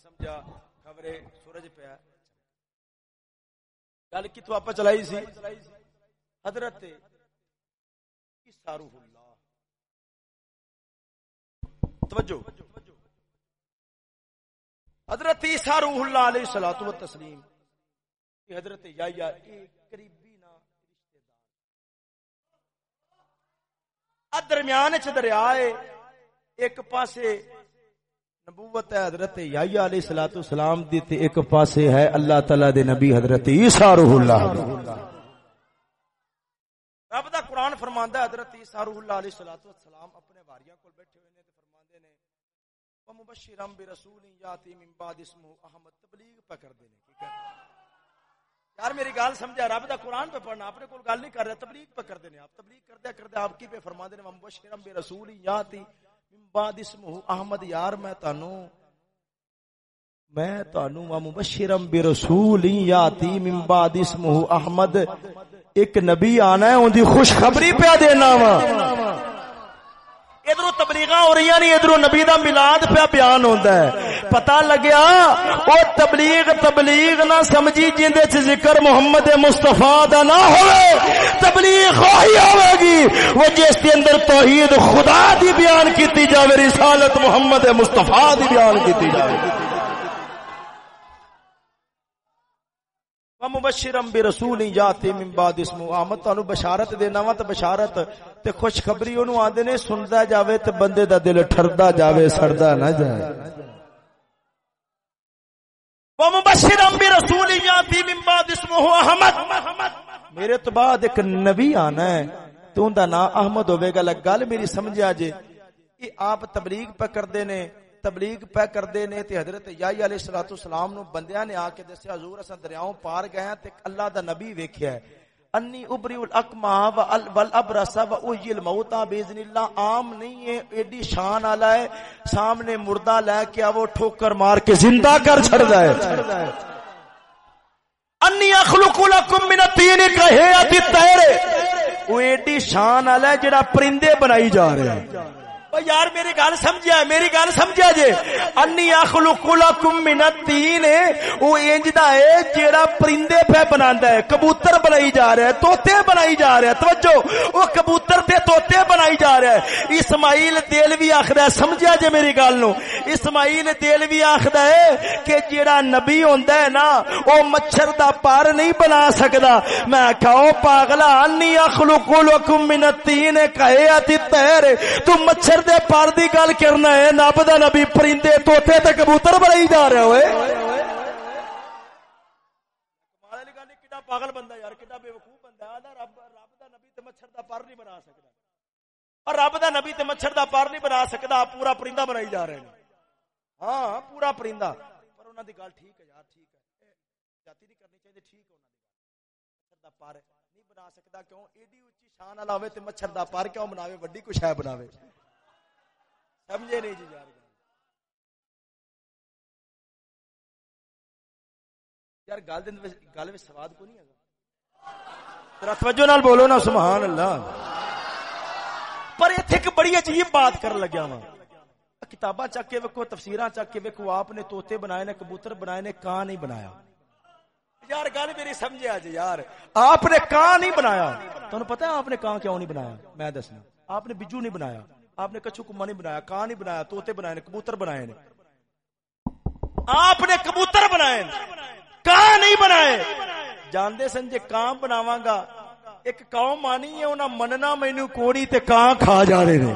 سمجھا خبرے سورج پہ گل کتوں آپ چلائی سی؟ حضرت روح اللہ توجہ۔ حضرت عیسیٰ روح اللہ علیہ الصلوۃ والتسلیم حضرت یحییٰ ایک قریبی نا رشتہ دار۔ درمیان چ دریا ہے، ایک پاسے نبوت ہے حضرت یحییٰ علیہ الصلوۃ والسلام دی تے ایک پاسے ہے اللہ تعالی دے نبی حضرت عیسیٰ روح اللہ۔ رب دا قرآن فرماندا ہے حضرت عیسیٰ روح اللہ علیہ الصلوۃ والسلام اپنے واریاں کول بیٹھے ہوئے نے تے فرماندے نے ومبشرم برسول یاتی من بعد اسمه. احمد تبلیغ پہ کر دینے ٹھیک ہے. یار میری گل سمجھا، رب دا قرآن پہ پڑھنا، اپنے کول گل نہیں کر رہا، تبلیغ پہ کر دینے آپ، تبلیغ کر دیا کر دیا، آپ کی پہ فرما دینے، ومبشرم برسول یاتی من بعد اسمه. احمد، یار میں تانوں میں تانوں، ومبشرم برسول یاتی من بعد اسمه. احمد، ایک نبی آنا ہے ان دی خوشخبری پہ دینا وا ادھر تبلیغ ہو رہی نہیں ادھر نبی دا ملاد پہ بیان ہوتا ہے۔ پتا لگیا؟ وہ تبلیغ تبلیغ نہ سمجھی جندے چ ذکر محمد مستفا دا نہ ہو تبلیغ وہی ہوے گی۔ وہ جس کے اندر توحید خدا دی بیان کیتی جاوے، رسالت محمد مستفا دی بیان کیتی جاوے۔ مبشرم بے رسول جاتے من بعد اسمو آمد تانو بشارت دینا وا تے بشارت، تے خوشخبری اونوں آندے نے سندا جاوے تے بندے دا دل ٹھردا جاوے، سڑدا نہ جائے۔ ومبشرم برسول یاتی من بعد اسمه احمد میرے تو بعد ایک نبی آنا ہے، تو ان دا نام احمد ہوے گا، لگ گل میری سمجھا جے یہ آپ تبلیغ پہ کردے نے تبلیغ پہ کردے نے تے حضرت یحییٰ علیہ الصلوۃ والسلام نو بندیاں نے آ کے دسیا، حضور اساں دریاؤں پار گئے ہیں تے اللہ دا نبی ویکھیا ہے۔ انی ابری الاکما والابرس واحیی الموتى باذن اللہ، عام نہیں ہے، ایڈی شان والا ہے۔ سامنے مردہ لے کے وہ ٹھوکر مار کے زندہ کر چھڑدا ہے۔ انی اخلق لکم من الطین کہیات الطیر۔ وہ ایڈی شان والا ہے جڑا پرندے بنائی جا رہے ہیں۔ یار، میری گل سمجھا میری گل سمجھا جے جی۔ انی اخلق لکم من الطین او انج دا ہے، جیڑا پرندے پہ بناندا ہے، کبوتر بنائی جا رہا ہے، طوطے بنائی جا رہا ہے۔ توجہ، او کبوتر تے طوطے بنائی جا رہا ہے۔ اسماعیل دلوی آکھدا ہے سمجھا جے جی میری گل نو۔ اسماعیل دلوی آکھدا ہے کہ جیڑا نبی ہوندا ہے نا، او مچھر دا پر نہیں بنا سکدا۔ میں کہو پاگلا، انی اخلق لکم من الطین کہیات الطیر تو مچھر شیر دے پر دی گل کرنا ہے نب دا نبی پرندے توتے تے کبوتر بنائی جا رہے ہوئے۔ پاگل بندہ یار کڈا بے وقوف بندہ ہے۔ رب رب دا نبی تے مچھر دا پر نہیں بنا سکدا اور رب دا نبی تے مچھر دا پر نہیں بنا سکدا پورا پرندہ بنائی جا رہے ہیں۔ ہاں پورا پرندہ۔ پر انہاں دی گل ٹھیک ہے یار، ٹھیک ہے۔ جاتی نہیں کرنی چاہیے، ٹھیک ہے انہاں دی گل۔ مچھر دا پر نہیں بنا سکدا کیوں؟ ایڈی اونچی شان والا ہوے تے مچھر دا پر کیوں بناوے؟ وڈی کچھ ہے بناوے۔ سمجھے نہیں جی یار یار گل دن گل میں سواد کو نہیں ہے۔ توجہ نال بولو نا، سبحان اللہ۔ پر اتنے ایک بڑی عجیب بات کر لگیا وا کتاباں چک کے ویکو تفسیراں چک کے ویکو آپ نے توتے بنائے نے، کبوتر بنائے نے، کان نہیں بنایا۔ یار گل میری سمجھے آج یار۔ آپ نے کان نہیں بنایا۔ تمہیں پتا آپ نے کان کیوں نہیں بنایا؟ میں دسنا۔ آپ نے بجو نہیں بنایا۔ آپ نے کچھ کما نہیں بنایا کان نہیں بنایا توتے بنائے نے، کبوتر بنائے نے۔ آپ نے کبوتر بنائے کان نہیں بنائے؟ جاندے سن جے کان بناواں گا، ایک قوم آنی ہے، انہاں مننا مینوں کوڑی تے کان کھا جا رہے نے۔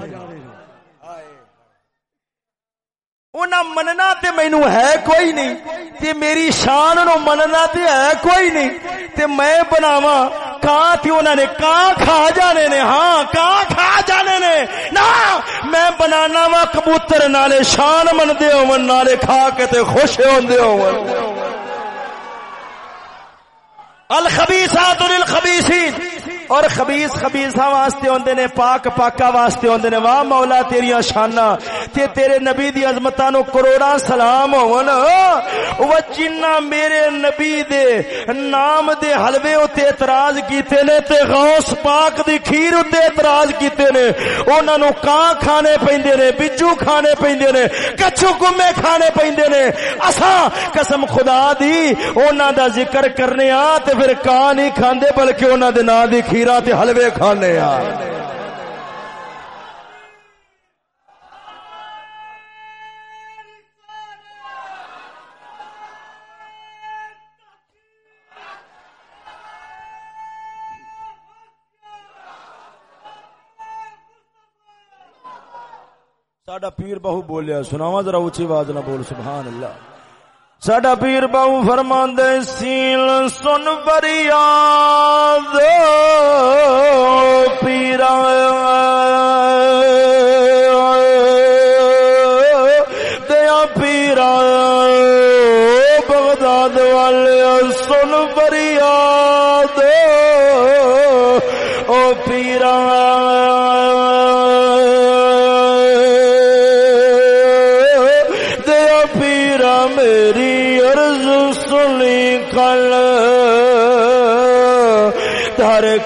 انہاں مننا تے مینو ہے کوئی نہیں، تے میری شان نو مننا تے ہے کوئی نہیں، تے میں بناوا کان تھی انہوں نے؟ کان کھا جانے نے؟ ہاں کان کھا جانے نے؟ نا میں بنانا وا کبوتر، نالے شان من دے ہون، نالے کھا کے تے خوش ہوندے ہون۔ الخبیثات للخبیثین۔ اور خبیث خبیثا واسطے ہوندے نے، پاک پاکا واسطے ہوندے نے۔ واہ مولا تیریاں شاناں، تے تیرے نبی دی عظمتاں نو کروڑاں سلام ہون۔ او جنہ میرے نبی دے نام دے حلوے تے اعتراض کیتے نے، تے غوث پاک دی کھیر تے اعتراض کیتے نے۔ انہاں نو کاں کھانے پیندے نے بچو کھانے پیندے نے، کچھو گمے کھانے پیندے نے۔ اساں قسم خدا دی، انہاں دا ذکر کرنے آ تے پھر کاں نہیں کھاندے، بلکہ انہاں دے نام دی کھیرا تے حلوے کھانے آ ساڈا پیر بہو بولیا سناوا ذرا اچھی آواز نہ بول، سبحان اللہ۔ ساڈا پیر بہو فرما دے سیل سن بریا پیرا دیا پیرا بغداد والے سن بریا او پیرا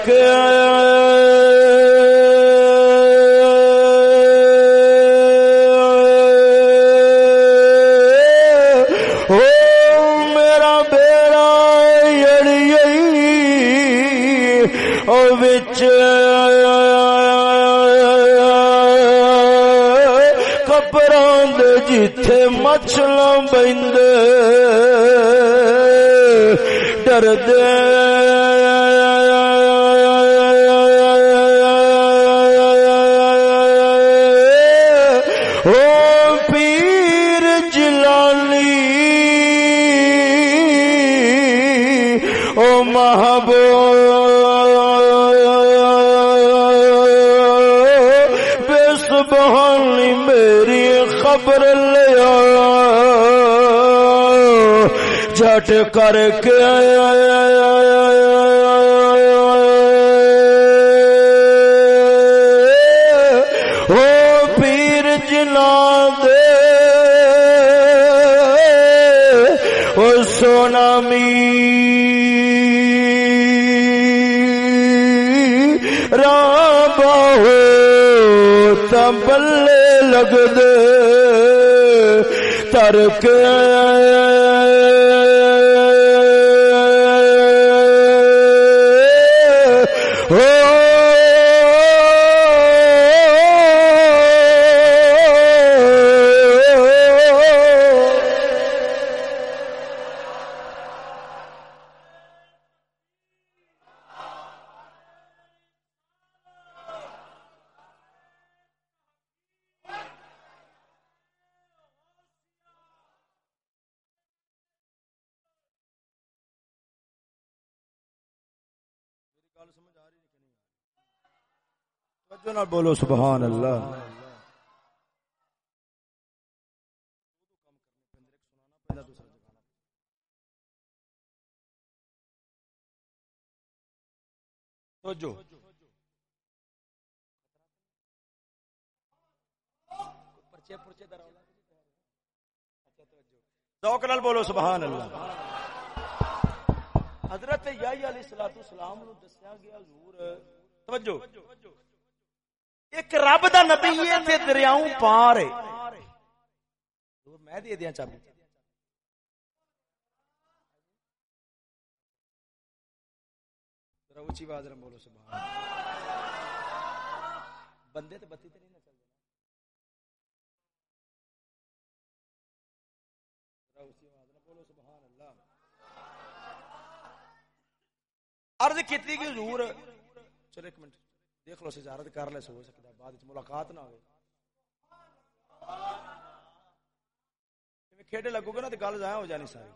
دے جتھے مچھلاں بندے ڈر دے۔ جھٹ کر کے او پیر جنا دے، او سونا می رابا ہو تبلے لگ دے، ترک توجہ نال بولو سبحان اللہ۔ توجہ۔ ذوق نال بولو سبحان اللہ۔ حضرت یحییٰ علیہ الصلوۃ والسلام نو دسیا گیا حضور توجہ۔ ایک رب دا نبی ہے تے دریاؤں پار ہے میں دے دیاں چابی ذرا اونچی آواز بولو سبحان بندے تو بتی تو نہیں نہ چل بولو سبحان اللہ عرض کیتی کہ حضور چلو ایک منٹ دیکھ لو سجارت کر لے، سو ہو سکتا ہے، بعد ملاقات نہ ہوئے۔ کھیڈے لگو گے نا تو گل ضائع ہو جانی ساری۔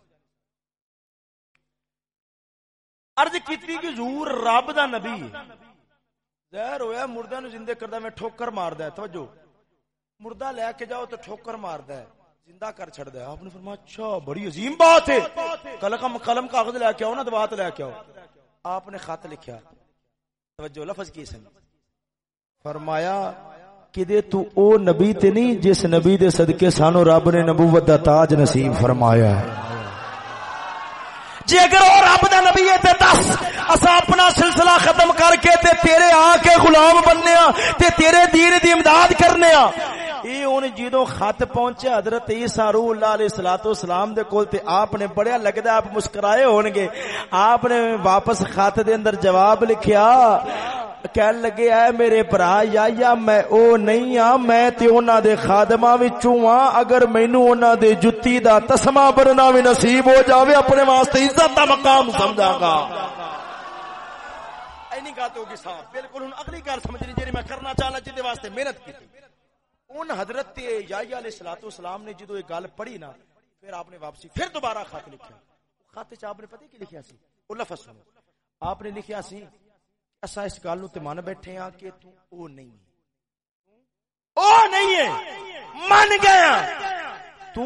ارد کی حضور رب دا نبی زہر ہویا مردہ نو زندے کردا میں ٹھوکر ماردا ہے، توجہ۔ مردہ لے کے جاؤ تو ٹھوکر ماردا ہے، زندہ کر چھڑ دیا آپ نے فرمایا اچھا بڑی عظیم بات ہے۔ قلم قلم، کاغذ لے کے آؤ نا بات لے کے آؤ۔ آپ نے خط لکھیا۔ توجہ، لفظ کی سن فرمایا کہ دے تو او نبی تے نہیں جس نبی دے صدقے سانو رب نے نبوت دا تاج نصیب فرمایا ہے۔ جی اگر وہ رب دا نبی ہے تے دس، اسا اپنا سلسلہ ختم کر کے تے تیرے آ کے غلام بننے ہاں تے تیرے دین دی امداد کرنے ہاں اے ہن جدوں خط پہنچے، حضرت عیسی روح اللہ علیہ الصلوۃ والسلام دے کول تے آپ نے بڑیا لگدا آپ مسکرائے ہون گے۔ آپ نے واپس خط دے اندر جواب لکھیا کہن لگے اے میرے برا یا یا میں او نہیں ہاں میں تے انہاں دے خادماں وچوں ہاں اگر مینوں انہاں دے جُتی دا تسمہ برنا وی نصیب ہو جاوے اپنے واسطے عزت دا مقام سمجھا گا اینی گات ہوگی صاحب بالکل ہن اگلی گل سمجھنی جڑی میں کرنا چاہنا جے واسطے محنت کیتی ان حضرت یحییٰ علیہ الصلوۃ والسلام نے جدوں یہ گل پڑھی نا پھر آپ نے واپسی پھر دوبارہ خط لکھا خط وچ آپ نے پتہ کی لکھیا سی او لفظ سنو آپ نے لکھیا سی اسا اس گل نو تے من بیٹھے ہاں کہ تو او نہیں ہے۔ او نہیں ہے۔ من گیا ہاں۔ تو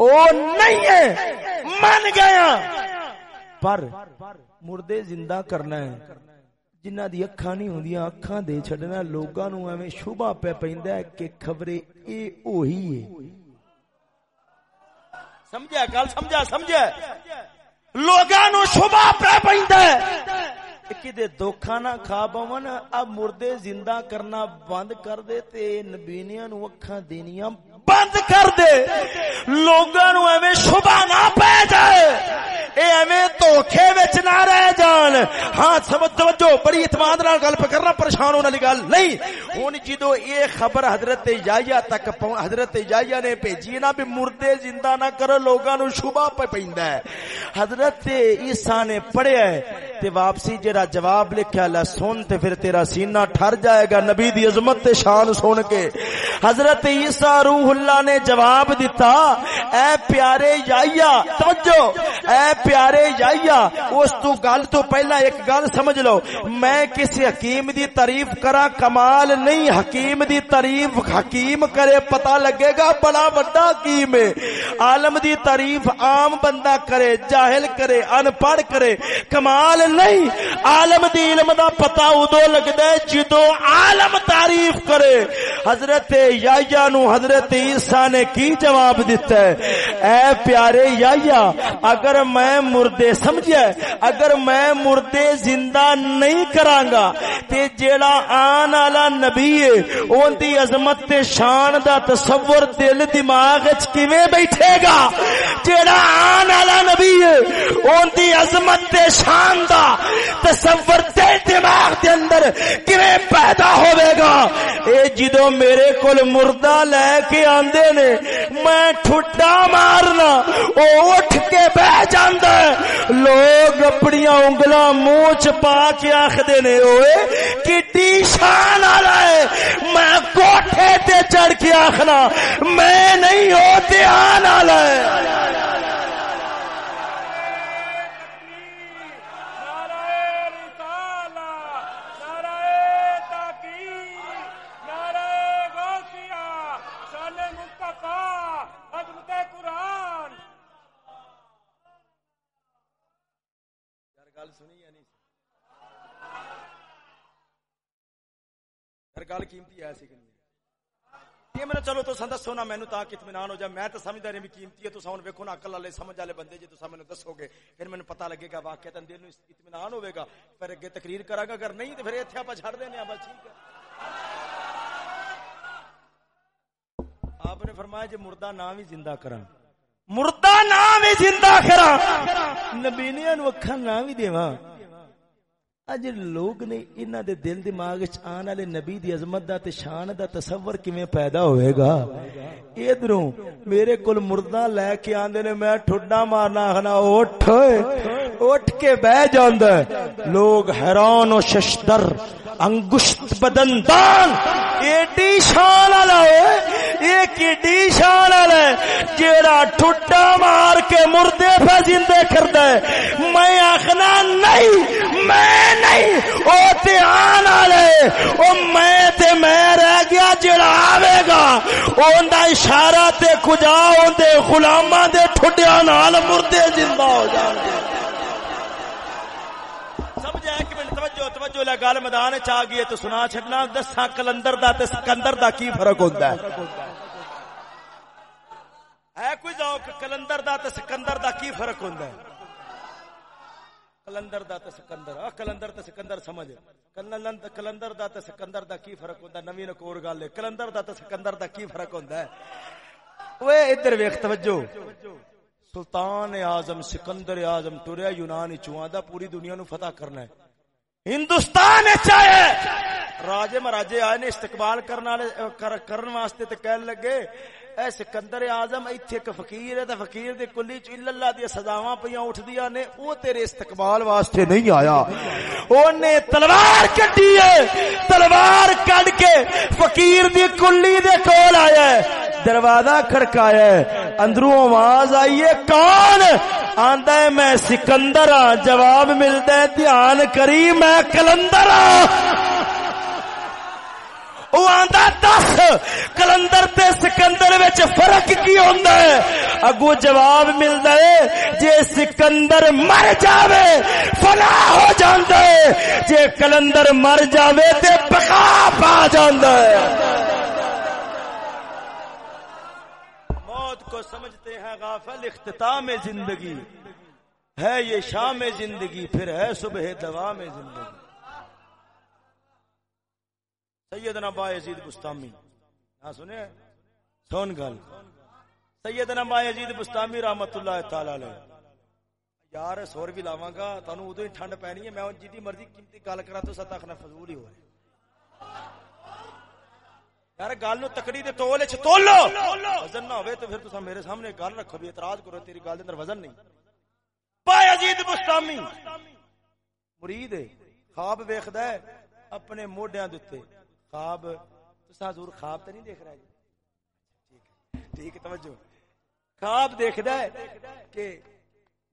او نہیں ہے۔ من گیا ہاں۔ پر مردے زندہ کرنا ہے۔ جنہ دی اکھاں نہیں ہوندیاں، اکھاں دے چھڈنا لوگاں نو ایویں شوبہ پہ پیندا ہے کہ خبرے اے اوہی ہے۔ سمجھا گل سمجھا سمجھا لوگاں نو شوبہ پہ پیندا ہے۔ کدے دھوکھا نہ کھا پون اب مردے زندہ کرنا بند کر دے تے نبینیاں نو اکھاں دینیاں بند کر دے لوگاں نو ایویں شبہ نہ پے جائے اے ایویں دھوکھے وچ نہ رہ جان ہاں سمجھ توجہ بڑی اعتماد نال گل پہ کرنا پریشان ہونے والی گل نہیں ہن جدو اے خبر حضرت یحییٰ تک حضرت یحییٰ نے بھیجی نا بھی مردے زندہ نہ کرو لوگاں نو شبہ پہ پیندا ہے حضرت عیسی نے پڑھیا ہے تے واپسی جڑا جواب لکھیا، لا سن تے پھر تیرا سینہ ٹھر جائے گا۔ نبی دی عظمت تے شان سن کے۔ حضرت عیسی روح اللہ نے جواب دیتا، اے پیارے یحییٰ توجہ، اے پیارے یحییٰ اس تو گل تو پہلا ایک گل سمجھ لو۔ میں کسی حکیم دی تعریف کرا کمال نہیں، حکیم دی تعریف، حکیم کرے پتہ لگے گا بڑا بڑا حکیم ہے۔ عالم دی تعریف عام بندہ کرے، جاہل کرے ان پڑھ کرے، کمال نہیں، عالم دی علم دا پتہ ادو لگدا ہے جدو عالم تعریف کرے۔ حضرت یحییٰ نو حضرت عیسیٰ نے کی جواب دیتا ہے؟ اے پیارے یحییٰ، اگر میں مردے سمجھیا اگر میں مردے زندہ نہیں کرانگا، تے جیڑا آن والا نبی ہے، اون دی عظمت تے شان دا تصور دل دماغ وچ کیویں بیٹھے گا؟ جیڑا آن والا نبی ہے، اون دی عظمت تے شان دا تصور تے دماغ دے اندر کیویں پیدا ہوے گا؟ اے جدوں میرے کول مردہ لے کے آندے نے، میں ٹھڈا مارنا، او اٹھ کے بہ جاندا ہے۔ لوگ اپنی انگلاں منہ چ پا کے آکھدے نے، اوئے کڈی شان والا ہے۔ میں کوٹھے تے چڑھ کے آکھنا میں نہیں ہو، دھیان والا ہے۔ گل قیمتی ہے سی یہ میرا چلو تو دسو نا مینو تاکہ اطمینان ہو جائے میں تو سمجھدا رہی ہاں قیمتی ہے تو ہن ویکھو نا، عقل والے سمجھ والے بندے جے تو مینوں دسو گے پھر مینوں پتہ لگے گا واقعہ تن دل نو اطمینان ہوے گا۔ پھر اگے تقریر کراں گا۔ اگر نہیں تے پھر ایتھے اپا چھڑ دینے ابا ٹھیک ہے۔ آپ نے فرمایا جے مردہ نہ بھی زندہ کراں۔ مردہ نہ بھی زندہ کراں۔ نبی نے اکھاں نہ بھی دیواں۔ اج لوگ نے انہاں دے دل دماغ وچ آن والے نبی دی عظمت دا تے شان دا تصور کیویں پیدا ہوئے گا؟ ادھروں میرے کول مردہ لے کے آندے نے، میں ٹھڈا مارنا ہنا اٹھ اٹھ کے بہ جاندا لوگ حیران و ششدر، انگشت بدن دان۔ ایڈی شان والا ہے، یہ کیڈی شان والا ہے، جیڑا ٹھڈا مار کے مردے پہ زندے کردا ہے۔ میں آخنا نہیں، میں نہیں، او تے آن والے۔ او میں تے میں رہ گیا جڑا آوے گا۔ اوندا اشارہ تے کجا اوندے غلاماں دے ٹھڈیاں نال مردے زندہ ہو جان گے سمجھا ایک منٹ توجہ لے گل میدان چ آ گئی تو سنا چھڈنا، دساں کلندر دا تے سکندر دا کی فرق ہوندا ہے؟ ہے کوئی ذوق؟ کلندر دا تے سکندر دا کی فرق ہوندا ہے؟ کلندر دا تے سکندر، آ کلندر تے سکندر سمجھ۔ کلندر کلندر دا تے سکندر دا کی فرق ہوندا نویں ایک اور گل ہے۔ کلندر دا تے سکندر دا کی فرق ہوندا ہے؟ اوے ادھر ویکھ توجہ۔ سلطان اعظم، سکندر اعظم ٹریا یونان چواں دا پوری دنیا نو فتح کرنا ہے۔ ہندوستان چاہے راجے مہاراجے آئے نے استقبال کرنے واسطے تے کہن لگے، اے سکندر اعظم، ایتھے ایک فقیر ہے تے فقیر دے کلی چ الا اللہ دی سزاواں پیاں اٹھدیاں نے، او تیرے استقبال واسطے نہیں آیا۔ اونے تلوار کڈی ہے، تلوار کڈ کے فقیر دی کلی دے کول آیا ہے۔ دروازہ کھڑکایا ہے۔ اندروں آواز آئی ہے، کون؟ آندا ہے، میں سکندر ہاں۔ جواب ملدا ہے، دھیان کری، میں کلندر ہاں۔ وہ آندا دس، کلندر تے سکندر وچ فرق کی ہوندا ہے؟ اگو جواب ملدا ہے، جے سکندر مر جاوے فنا ہو جاندا ہے۔ جے کلندر مر جاوے، تے بقا پا جاندا ہے۔ کو سمجھتے ہیں غافل، اختتام زندگی۔ ہے یہ شام زندگی، پھر ہے صبح دوا میں زندگی۔ سیدنا با یزید بستامی۔ ہاں سنے سون گل۔ سیدنا با یزید بستامی رحمت اللہ تعالی علیہ۔ یار، سور بھی لاواں گا، تانوں اودوں ہی ٹھنڈ پینی ہے، میں جدی مرضی قیمتی گل کرا تو ستا کھنا فضول ہی ہو یار گل نو تکڑی دے تول وچ تول لو وزن نہ ہوے تو پھر تساں میرے سامنے گل رکھو بھی اعتراض کرو تیری گل دے اندر وزن نہیں با یزید بستامی مرید ہے خواب ویکھدا ہے اپنے موڈیاں دے اوتے خواب تو حضور خواب تو نہیں دیکھ رہا جی ٹھیک ٹھیک توجہ خواب دیکھدا ہے کہ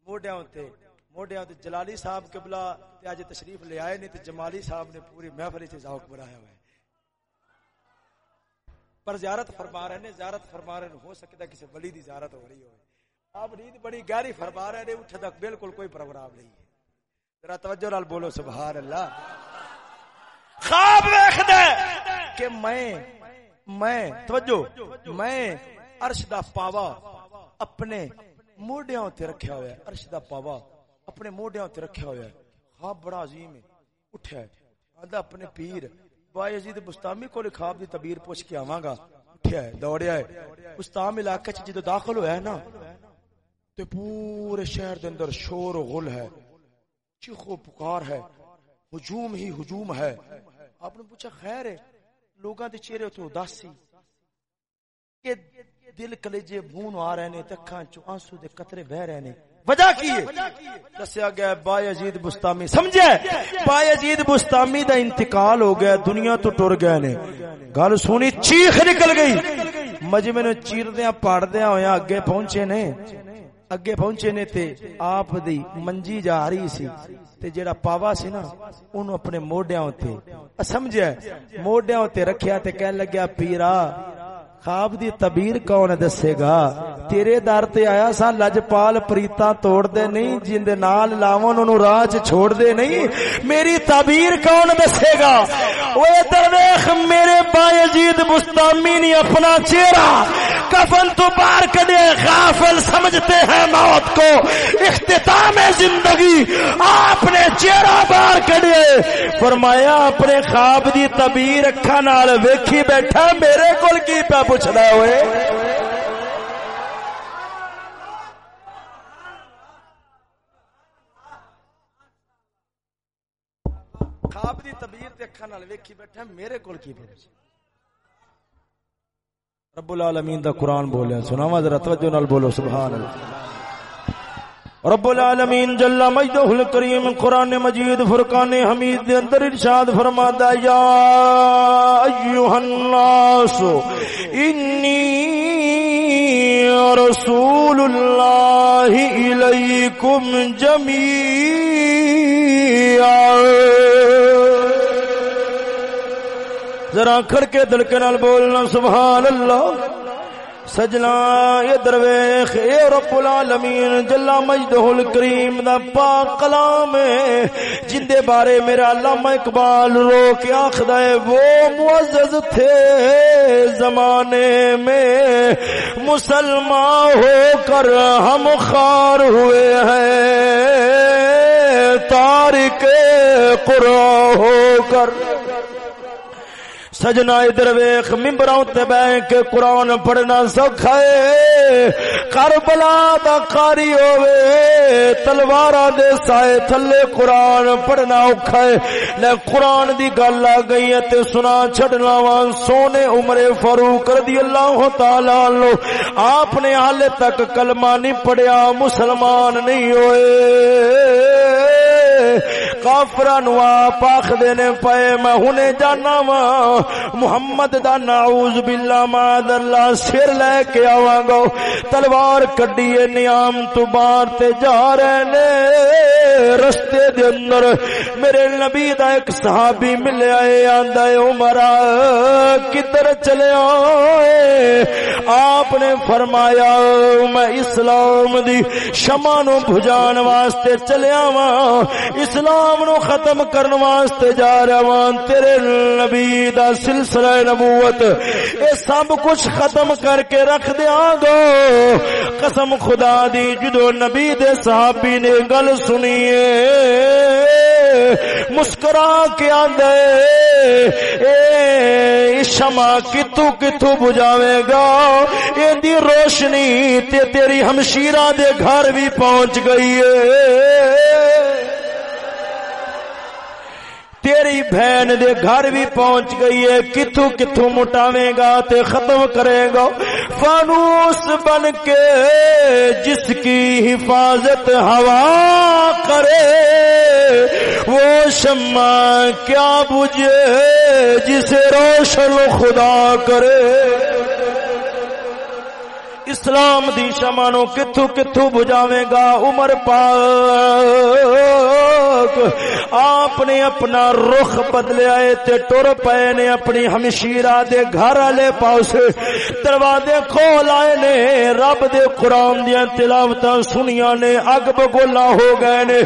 موڈیاں تے موڈیاں تے جلالی صاحب قبلہ تے اج تشریف لے آئے نے تے جمالی صاحب نے پوری محفل وچ ذوق بنایا ہوا ہے پر زیارت فرما رہے نے زیارت فرما رہے ہو سکتا کسی ولی دی زیارت ہو رہی ہو آپ نیند بڑی گہری فرما رہے نے اٹھ تک بالکل کوئی پروگرام نہیں ہے۔ ذرا توجہ نال بولو، سبحان اللہ۔ خواب ویکھدا کہ میں میں، توجہ، میں عرش دا پاوا اپنے موڈیاں تے رکھیا ہوا ہے، عرش دا پاوا اپنے موڈیاں تے رکھیا ہوا ہے۔ خواب بڑا عظیم ہے، اٹھیا ہے۔ اپنے پیر با یزید بستامی کو خواب دی تعبیر پوچھ کے آواں گا۔ اٹھیا ہے، دوڑیا ہے۔ بستام علاقے چ جدو داخل ہویا ہے نا، تے پورے شہر دے اندر شور و غل ہے چیخو پکار ہے، ہجوم ہی ہجوم ہے۔ آپ نے پوچھا، خیر ہے، لوگاں دے چہرے تو اداسی کہ دل کلیجے بھون آ رہے نے، تکھاں چ آنسو دے قطرے بہ رہے نے۔ وجہ کی ہے؟ دسیا گیا با یزید بستامی سمجھے؟ با یزید بستامی دا انتقال ہو گیا، دنیا تو ٹر گئے نے۔ گل سونی، چیخ نکل گئی۔ مجمع نے چیردیاں، پاڑدیاں ہویا اگے پہنچے نے۔ اگے پہنچے نے تے آپ دی منجی جا رہی سی۔ تے جیڑا پاوا سی نا، اونوں اپنے موڈیاں تے سمجھیا موڈیاں تے رکھیا تے کہن لگیا، پیرا خواب دی تبیر کون دسے گا؟ تیرے در تے آیا سا لجپال پریتا توڑ دے نہیں، جن دے نال لاون اونوں راہ چھوڑ دے نہیں۔ میری تبیر کون دسے گا؟ اوے درویش، میرے بائے جید مستامی نے اپنا چہرہ۔ کفن تو باہر کڈے، غافل سمجھتے ہیں موت کو۔ اختتام زندگی آپ نے چہرہ باہر کڈے۔ فرمایا، اپنے خواب دی تعبیر اکھاں نال ویکھی بیٹھا، میرے کول کی پہ پوچھنا ہوئے خواب دی تبیر تے اکھاں نال ویکھی بیٹھا، میرے کول کی پوچھ رب العالمین دا قرآن بولیا سناواں ذرا توجہ نال بولو، سبحان اللہ۔ رب العالمین جل مجدہ الکریم قرآن مجید فرقان حمید دے اندر ارشاد فرماتا یا ایوہ الناس، انی رسول اللہ الیکم جمیعا۔ ذرا کھڑ کے دلکے نال بولنا سبحان اللہ سجنا یہ درویخ اے رب العالمین، جلا مجدہ الکریم دا پاک کلام ہے۔ جن دے بارے میرا علامہ اقبال رو کے آخدہ ہے، وہ معزز تھے زمانے میں۔ مسلمان ہو کر ہم خار ہوئے ہیں۔ تارک قرآن ہو کر۔ سجنا ادھر ویخ ممبراں تے بیٹھ کے قرآن پڑھنا سوکھا ہے۔ کربلا دا قاری ہوے تلواراں دے سائے تھلے قرآن پڑھنا اوکھا ہے۔ لے قرآن دی گل آ گئی ہے تے سنا چھڈنا وان سونے عمر فاروق رضی اللہ تعالی عنہ، آپ نے حال تک کلمہ نہیں پڑھیا، مسلمان نہیں ہوئے۔ کافرا نو آپ آخدے نے پے میں ہنے جانا وا محمد دا نعوذ باللہ ماد اللہ سر لے کے آواں گا تلوار کڈیے نیام تو بار تے جا رہے نے۔ رستے دے اندر میرے نبی دا ایک صحابی ملے آئے، آندا ہے عمر کدھر چلے آئے؟ آپ نے فرمایا، میں اسلام دی شمع نو بھجان واسطے چلیا وا اسلام نو ختم کرن واسطے جا رہا وان، تیرے نبی دا سلسلہ نبوت، اے سب کچھ ختم کر کے رکھ دیا گو۔ قسم خدا دی، جدو نبی دے صحابی نے گل سنیے مسکرا کے آدھے اے شما کتو کتو بجاوے گا۔ اے دی روشنی تے تیری ہمشیرہ دے گھر بھی پہنچ گئی ہے تیری بہن دے گھر بھی پہنچ گئی ہے۔ کتوں کتوں مٹاوے گا تے ختم کرے گا۔ فانوس بن کے جس کی حفاظت ہوا کرے۔ وہ شمع کیا بجھے جسے روشن خدا کرے۔ اسلام دی شمانو کتھو کتھو بجاوے گا عمر پاک۔ آپ نے اپنا رخ بدلے آئے تے ٹر پے نے اپنی ہمشیرہ دے گھر والے پاس۔ دروازے کھول آئے نے، رب دے قرآن دیا تلاوت سنیا نے اگ بگولا ہو گئے نے۔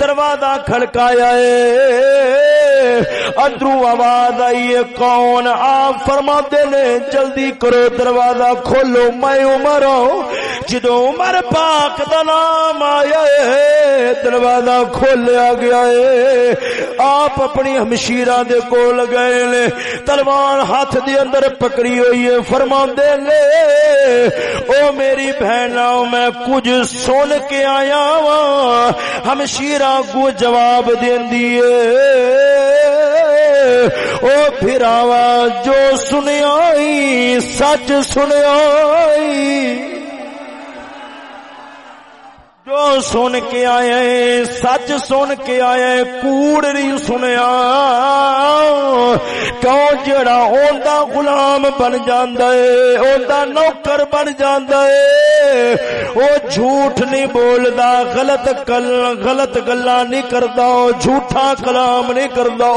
دروازہ کھڑکایا ہے۔ ادرو آواز آئی ہے، کون؟ آپ فرما دے نے، جلدی کرو دروازہ کھولو، میں عمر جدو عمر پاک دا نام آیا ہے، دروازہ کھولیا گیا ہے۔ آپ اپنی ہمشیرہ دے کول گئے لے تلوار ہاتھ دے اندر پکڑی ہوئی ہے فرما دے لے او میری بہنا میں کچھ سن کے آیا ہاں، وا ہمشیرہ کو جواب دین دیئے او پھراوا جو سنیا سچ سنیا جو سن کے آئے سچ سن کے آئے کوڑ نہیں سنیا کیوں جڑا اوندا غلام بن جاندا ہے اوندا نوکر بن جاندا ہے او جھوٹ نہیں بولدا غلط کل غلط گلاں نہیں کردا جھوٹا کلام نہیں کردا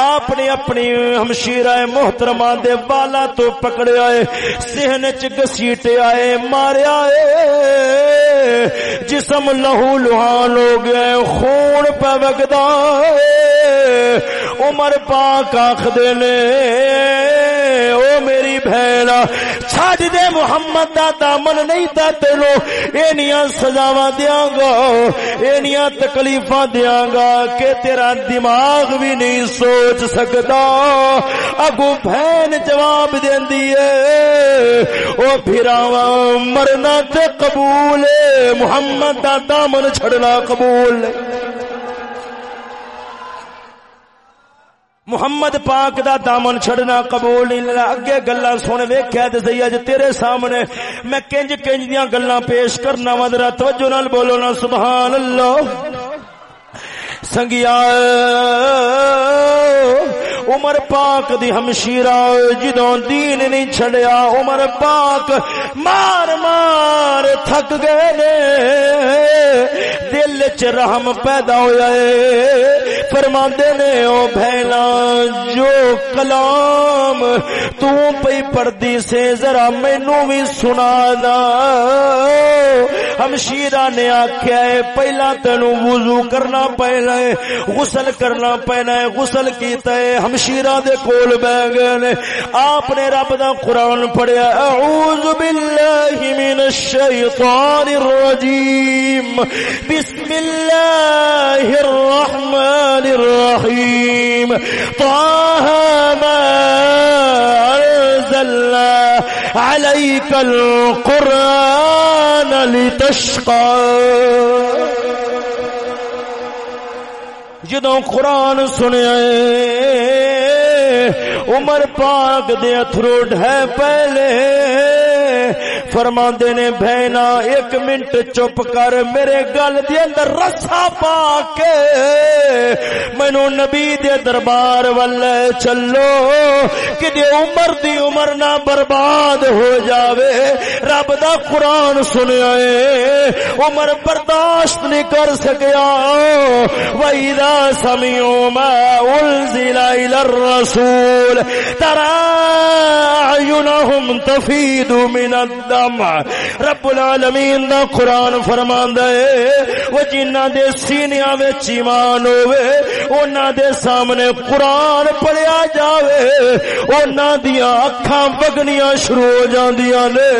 آپ نے اپنی ہمشیرہ محترمہ دے بالا تو پکڑیا ہے سہن چ گسیٹے آئے ماریا ہے جس جسم لہو لہان ہو گئے خون پہ وگدا عمر پاک آخ نے، او میری بہن چھڈ دے محمد دا دامن نہیں تا تینو، اینیاں سزاواں دیاں گا، اینیاں تکلیفاں دیاں گا کہ تیرا دماغ بھی نہیں سوچ سکدا اگو بہن جواب دیندی ہے، او پھراواں مرنا تے قبول محمد دا دامن چھڑنا قبول محمد پاک دا دامن چھڑنا قبول نہیں لینا اگے گلا سن ویکھیا تے سی اج جی تیرے سامنے میں کنج کنج دیاں گلاں پیش کرنا وا، ذرا توجہ نال بولو نا، سبحان اللہ۔ سنگیا۔ عمر پاک دی ہمشیرہ جدوں دین نہیں چھڑیا، عمر پاک مار مار تھک گئے۔ نے دل چ رحم پیدا ہویا ہے فرماندے نے، او بہنا جو کلام تو پئی پڑھدی سے، ذرا مینوں بھی سنا دا۔ ہمشیرہ نے آکھیا ہے پہلا تینوں وضو کرنا پہلا ہے غسل کرنا پہنا ہے غسل کیتا ہے ہمشیرہ دے کول بہ گئے نے۔ آپ نے رب دا قرآن پڑھیا، اعوذ باللہ من الشیطان الرجیم۔ بسم اللہ الرحمن الرحیم۔ طه ما انزلنا عليك القرآن لتشقى جدو قرآن سنیا عمر پاک دے اترو ڈہ پہلے۔ فرما نے بہنا ایک منٹ چپ کر میرے گل دے اندر رسا پا کے مینو نبی دے دربار ول چلو کہ دے عمر دی عمر نہ برباد ہو جاوے۔ رب دا قرآن سنیا ہے۔ عمر برداشت نہیں کر سکیا۔ وَإِذَا سَمِعُوا مَا أُنزِلَ إِلَى الرَّسُولِ تَرَى أَعْيُنَهُمْ تَفِيضُ مِنَ الدَّمْعِ۔ رب العالمین دا قرآن فرماندا ہے۔ وہ جنہ دے سینیاں وچ ایمان ہوے انہاں دے سامنے قرآن پڑھیا جاوے۔ انہاں دیاں اکھاں بگنیاں شروع ہو جاندیاں نے۔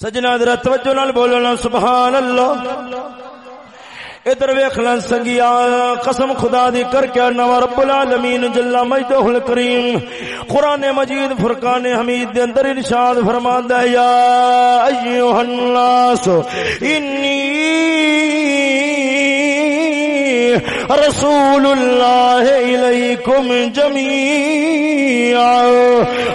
سجنا در توجہ نال بولنا سبحان اللہ ادھر ویکھنا سنگیا قسم خدا دی کر کے نو رب العالمین جل مجدہ الکریم قران مجید فرقان حمید دے اندر ارشاد فرماندا ہے یا ایھا الناس انی رسول اللہ علیکم جمیعا۔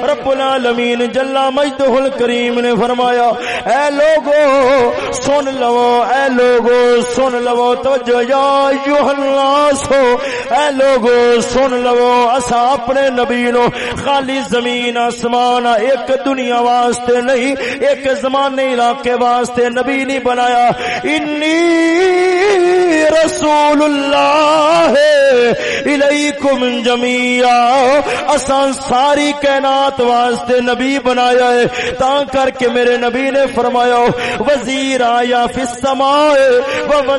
رب العالمین جل مجدہ الکریم نے فرمایا، اے لوگو، سن لو، اے لوگو، سن لو، توجہ، یا ایوہ الناس ہو اے لوگو، سن لو، اسا اپنے نبی نو خالی زمین، آسمان، ایک دنیا واسطے نہیں، ایک زمانے علاقے واسطے نبی نہیں بنایا۔ انی رسول اللہ اللہ الیکم جميعا اساں ساری کائنات واسطے نبی بنایا ہے۔ تا کر کے میرے نبی نے فرمایا، وزیر آیا فی السماء و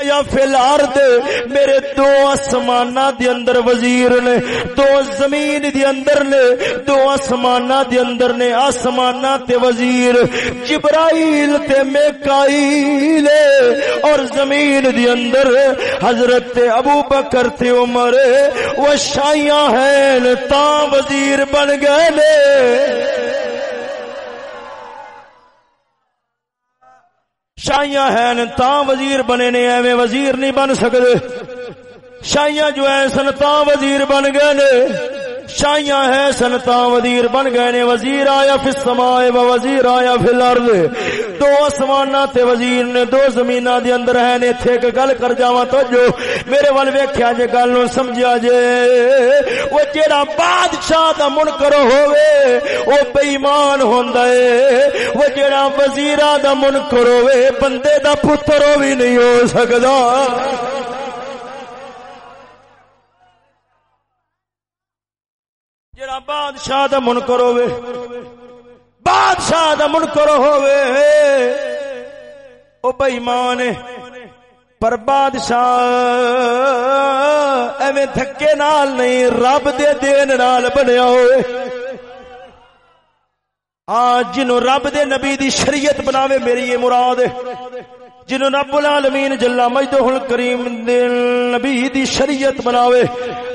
یا فی الارض۔ میرے دو آسماناں دے اندر وزیر نے، دو زمین دے اندر نے، دو آسماناں دے اندر نے آسماناں تے وزیر۔ جبرائیل تے میکائیل اور زمین دے اندر۔ حضرت حضرت ابو بکر تے عمر، وہ شائیاں ہیں، تا وزیر بن گئے نے۔ شائیاں ہیں، تا وزیر بنے نے، ایویں وزیر نہیں بن سکتے شائیاں جو ہیں سن، تا وزیر بن گئے نے۔ شائیاں ہیں سنتا وزیر بن گئے نے، وزیر آیا فی السماء و وزیر آیا فی الارض۔ دو اسمانہ تے وزیر نے، دو زمینہ دی اندر ہے نے، تھے کہ گل کر جاواں تو جو میرے ول ویکھیا جے، گل نو سمجھیا جے۔ او جیڑا بادشاہ دا منکر ہووے او بے ایمان ہوندا اے۔ او جیڑا وزیرا دا منکر ہووے، بندے دا پتر بھی نہیں ہو سکدا۔ جڑا بادشاہ دا منکر ہوے بادشاہ دا منکر ہوے او بے ایمان پر بادشاہ ایویں دھکے نال نہیں، رب دے دین نال بنیا ہوئے آ جنوں رب دے نبی دی شریعت بناوے، میری یہ مراد ہے۔ جنہوں رب العالمین جلا مجدہ الکریم نبی دی شریعت بناوے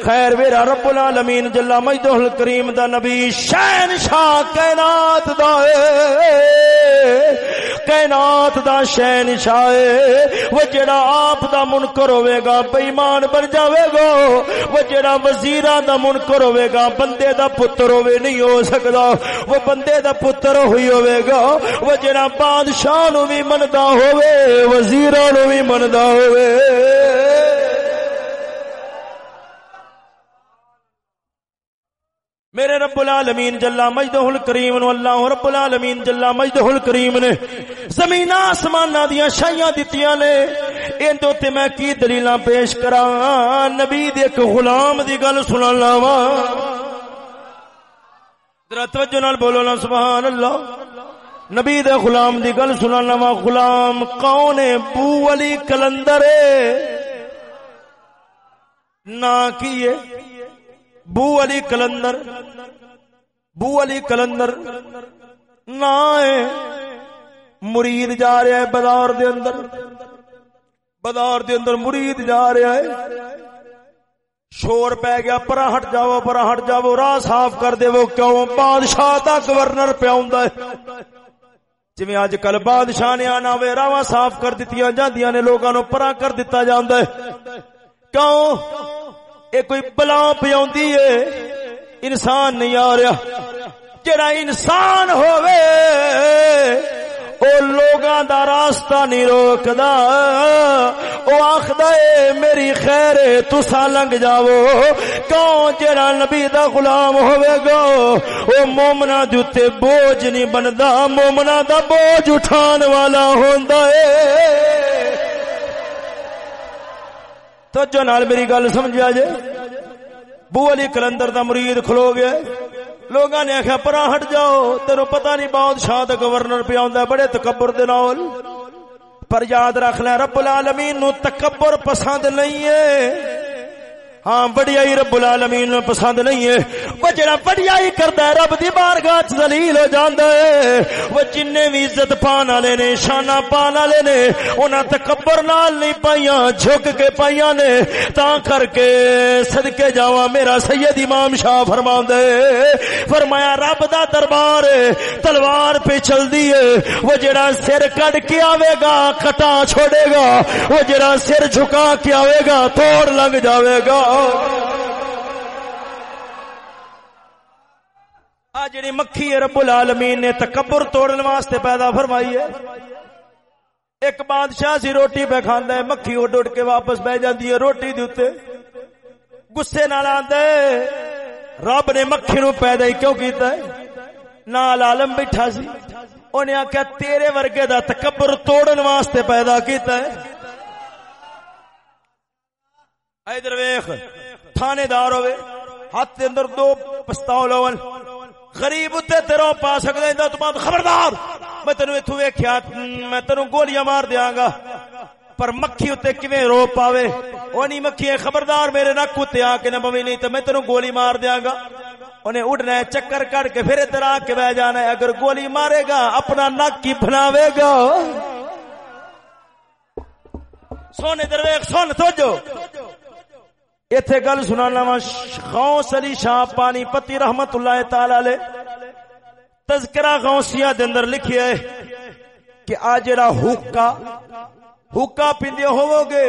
خیر ویرا رب العالمین جلا مجدہ الکریم دا نبی شہن شاہ کائنات دا اے۔ کائنات دا شہنشاہ ہے وہ جڑا آپ دا منکر ہوے گا بے ایمان بن جاوے گا۔ وہ جڑا وزیراں دا منکر ہوے گا، بندے دا پتر ہوے نہیں ہو سکدا۔ وہ بندے دا پتر ہوئی ہوے گا۔ وہ جڑا بادشاہ نو بھی مندا ہوے وزیراں نو بھی مندا ہوے میرے رب العالمین جلا مجدہ الکریم نو اللہ رب العالمین جلا مجدہ الکریم نے زمین آسمان دیاں شائیاں دتیاں نے این دو تے میں کی دلیلاں پیش کراں؟ نبی دے ایک غلام دی گل سنن لاواں ذرا توجہ نال بولو نا، سبحان اللہ۔ نبی دے غلام دی گل سنن لاواں غلام کون ہے؟ بو علی کلندر نا کی بو علی کلندر۔ بو علی کلندر نہ مرید جا رہا ہے بازار دے اندر۔ بازار دے اندر مرید جا رہا ہے۔ شور پہ گیا پرا ہٹ جاؤ پرا ہٹ جاؤ، راہ صاف کر دے وہ کیوں؟ بادشاہ دا گورنر پیا ہوں جی اج کل بادشاہ نے آنا وے راہ صاف کر دیا جاندیاں نے، لوگاں نو پرا کر دتا جاندا ہے۔ کیوں؟ یہ کوئی بلا پیا انسان نہیں آ رہا۔ جڑا انسان ہووے او لوگاں دا راستہ نہیں روکدا۔ او آکھدا اے میری خیر ہے لنگ جاؤ۔ کون جڑا نبی دا غلام ہوے گا؟ او مومنا دے بوجھ نہیں بندا۔ مومنا دا بوجھ اٹھان والا ہوندا اے۔ تو جو نال میری گل سمجھا جے؟ بو علی کلندر دا مرید کھلو گیا۔ لوگاں نے آخیا پرا ہٹ جاؤ تینو پتہ نہیں بادشاہ دا گورنر پہ آندا بڑے تکبر دے نال۔ پر یاد رکھ لے، رب العالمین نو تکبر پسند نہیں ہے۔ ہاں بڑیائی رب العالمین میں پسند نہیں ہے۔ وہ جڑا بڑیائی کردا ہے، رب دی بارگاہ وچ ذلیل ہو جاندا ہے۔ وہ جننے بھی عزت پان والے نے، شانہ پان والے نے، انہاں تکبر نال نہیں پائیاں، جھک کے پائیاں نے۔ تا کر کے صدکے جاواں، میرا سید امام شاہ فرماندا ہے۔ فرمایا، رب دا دربار تلوار پہ چل دی ہے۔ وہ جڑا سر کڈ کے آوے گا کٹا چھوڑے گا۔ وہ جڑا سر جھکا کے آوے گا، توڑ لگ جاوے گا۔ آ جڑی مکھی ہے رب العالمین نے تکبر توڑن واسطے پیدا فرمائی ہے۔ ایک بادشاہ سی روٹی پہ کھاندا ہے، مکھی اڈ اڈ کے واپس بہ جاندی ہے روٹی دے اوتے غصے نال آندا ہے، رب نے مکھی نو پیدا ہی کیوں کیتا ہے؟ نال عالم بیٹھا سی۔ انہیں آخیا تیرے ورگے دا تکبر توڑن واسطے پیدا کیتا ہے۔ ادھر ویخ تھانے دار ہوئے ہاتھ دے اندر دو پستول ہون، غریب تے تیرو پا سکدا ایندا تو بعد خبردار۔ میں تینو ایتھوں ویکھیا، میں تینو گولیاں مار دیاں گا۔ پر مکھی اتے کیویں رو پاوے؟ او نہیں مکھی ہے، خبردار میرے نک تے آ کے نہ بوی، نہیں تے میں تینو گولی مار دیاں گا۔ انہیں اڑنا ہے، چکر کٹ کے پھر ادھر آ کے بہ جانا ہے۔ اگر گولی مارے گا، اپنا نک کی بناوے گا۔ سونے درویش، سن تو جو ایتھے گل سنانا وا، غوث علی شاہ پانی پتی رحمت اللہ تعالی تذکرہ غوثیہ دے اندر لکھیا ہے کہ آ جڑا حکا حکا پیندے ہوو گے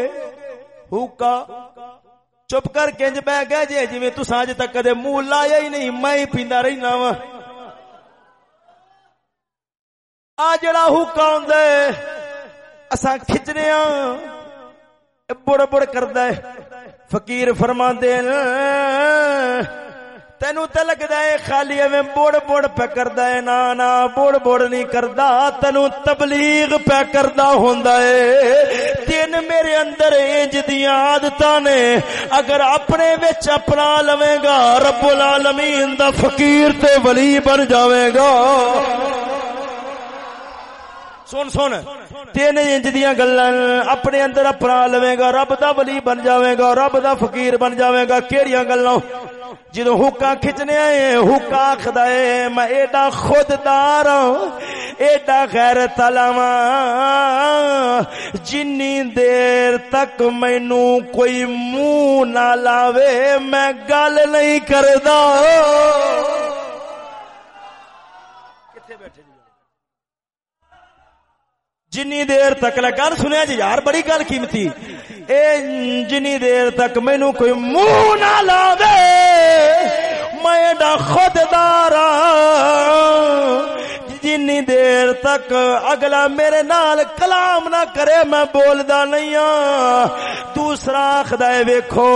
حکا چپ کر کے انج بہ گئے جے جویں تساں اج تک کدے منہ لایا ہی نہیں، میں ہی پیندا رہنا وا۔ آ جڑا حکا ہوندا ہے، اساں کھچنے ہاں بڑ بڑ کردا ہے۔ فقیر فرما دین تینو تے لگدا ہے خالی ایویں بوڑ بوڑ پہ کردا ہے، نا نا بوڑ بوڑ نہیں کردا، تینو تبلیغ پہ کردا ہوندا ہے۔ تین میرے اندر انج دیاں عادتاں نے، اگر اپنے وچ اپنا لویں گا، رب العالمین دا فقیر تے ولی بن جاوے گا۔ سن سن۔ تین انج دیا گلا اپنے اندر اپنا لوے گا رب دا ولی بن جاوے گا رب دا فقیر بن جاوے گا کیڑیاں گلا جدو حکا کھچنے آئے حکا آخد میں ایڈا خود دار ہاں، ایڈا خیر تلاوا ہاں، جنی دیر تک مینو کوئی منہ نہ لاوے، میں گل نہیں کردا۔ جنی دیر تک گل سنیا جی یار بڑی گل قیمتی اے جنی دیر تک مینو کوئی منہ نہ لا دے میں خود دارا جنی دیر تک اگلا میرے نال کلام نہ کرے، میں بولدا نہیں ہاں دوسرا خدا ویکھو،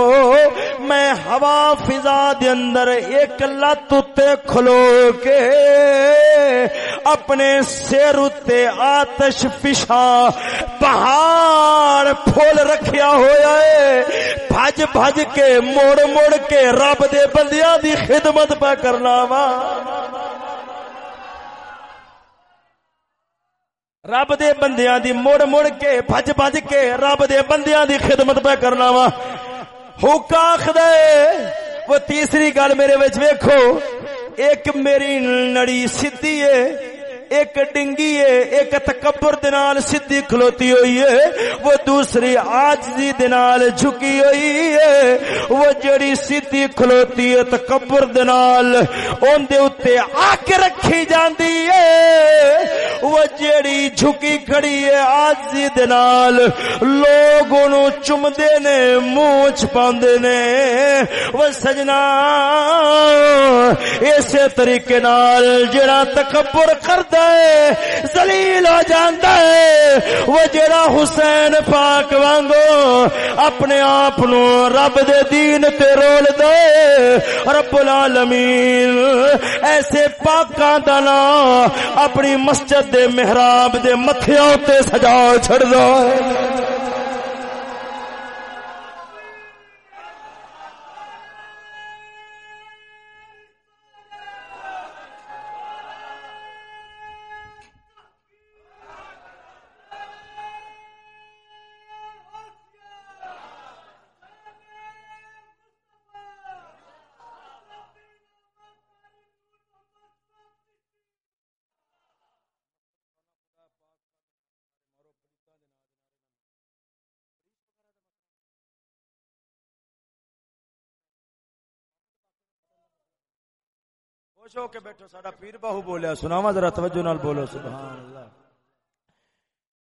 میں ہوا فضا دے اندر ایک لت تے کھلو کے اپنے سر تے آتش پشا پہاڑ پھول رکھیا ہویا ہے۔ بھج بھج کے، موڑ موڑ کے رب دے بندیاں دی خدمت پہ کرنا وا۔ رب دے بندیاں دی مڑ مڑ کے بھج بھج کے رب دے بندیاں دی خدمت پہ کرنا وا۔ ہوکا خدے وہ تیسری گل میرے وچ ویکھو۔ ایک میری نڑی سیدھی ہے۔ ایک ڈنگی ہے۔ ایک تکبر دنال سدھی کھلوتی ہوئی ہے۔ وہ دوسری آجزی دنال جھکی ہوئی ہے۔ وہ جڑی سدھی کھلوتی ہے، تکبر دنال ان دے اتے آکے رکھی جاندی ہے۔ وہ جڑی جھکی کھڑی ہے آجزی دنال لوگ انہوں چم نے، موچ پاندے نے۔ وہ سجنا اسے طریقے نال جڑا تکبر کردہ زلیل ہو جاندہ ہے۔ وہ جڑا حسین پاک وانگو اپنے آپ نو رب دے دین تے رول دے۔ رب العالمین، ایسے پاکاں دنا اپنی مسجد دے محراب دے متھیوں تے سجا چھڑ دا ہے۔ خوش ہو کے بیٹھو، ساڈا پیر باہو بولیا سناوا ذرا توجہ نال بولو سبحان اللہ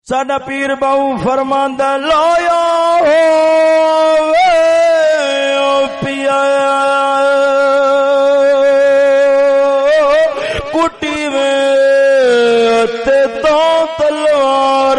ساڈا پیر باہو فرماندا لایا او پیا۔ کٹی میں تے تو تلوار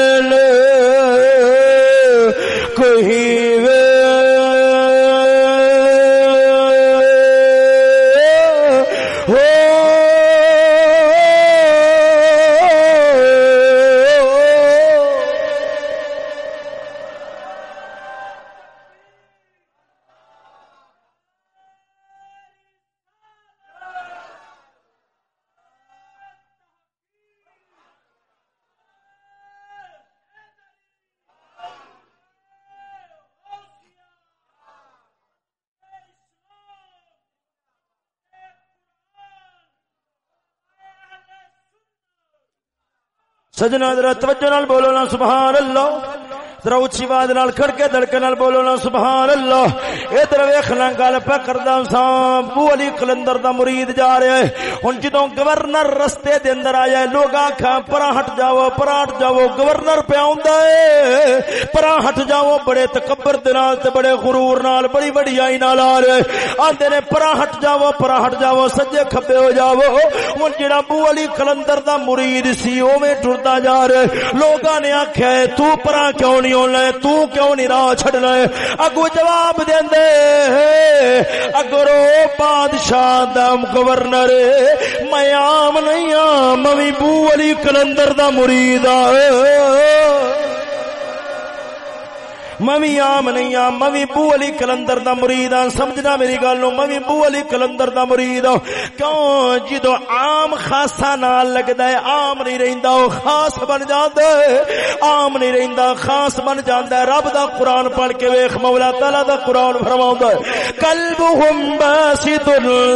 سجنا توجہ نال بولو نا سبحان اللہ۔ ذرا اچھی آواز نال دڑکے نال بولو نا سبحان اللہ ادھر ویکھنا گل پہ کردا سا ابو علی کلندر دا مرید جا رہا ہے۔ ہن جدوں گورنر رستے دے اندر آیا لوگ آکھاں پرا ہٹ جاؤ پرا ہٹ جاؤ، گورنر پہ آوندا ہے۔ پرا ہٹ جاؤ، بڑے تکبر دے نال تے بڑے غرور نال، بڑی بڑی آئی نال آ رہے آندے نے پرا ہٹ جاؤ پرا ہٹ جاؤ، سجے کھبے ہو جاؤ۔ ہن جڑا ابو علی کلندر دا مرید سی، اوویں ٹردا جا رہا لوگاں نے آکھیا تو پرا کیوں نہیں ہونا تو کیوں نہیں راہ چھڑنا لے اگو جواب دے اگرو بادشاہ دم گورنر میں آم نہیں ہاں میں بو علی کلندر دا مرید آ ممی آم نہیں آم ممی بو علی کلندر دا مرید ہاں سمجھنا میری گل نو ممی بو علی کلندر دا مرید ہاں۔ کیوں؟ جدو عام خاصا نال لگدا ہے، عام نہیں رہندا، او خاص بن جاندا ہے۔ عام نہیں رہندا، خاص بن جاندا ہے۔ رب دا قرآن پڑھ کے ویکھ، مولا تعالی دا قرآن فرماوندا ہے۔ قلبهم باسط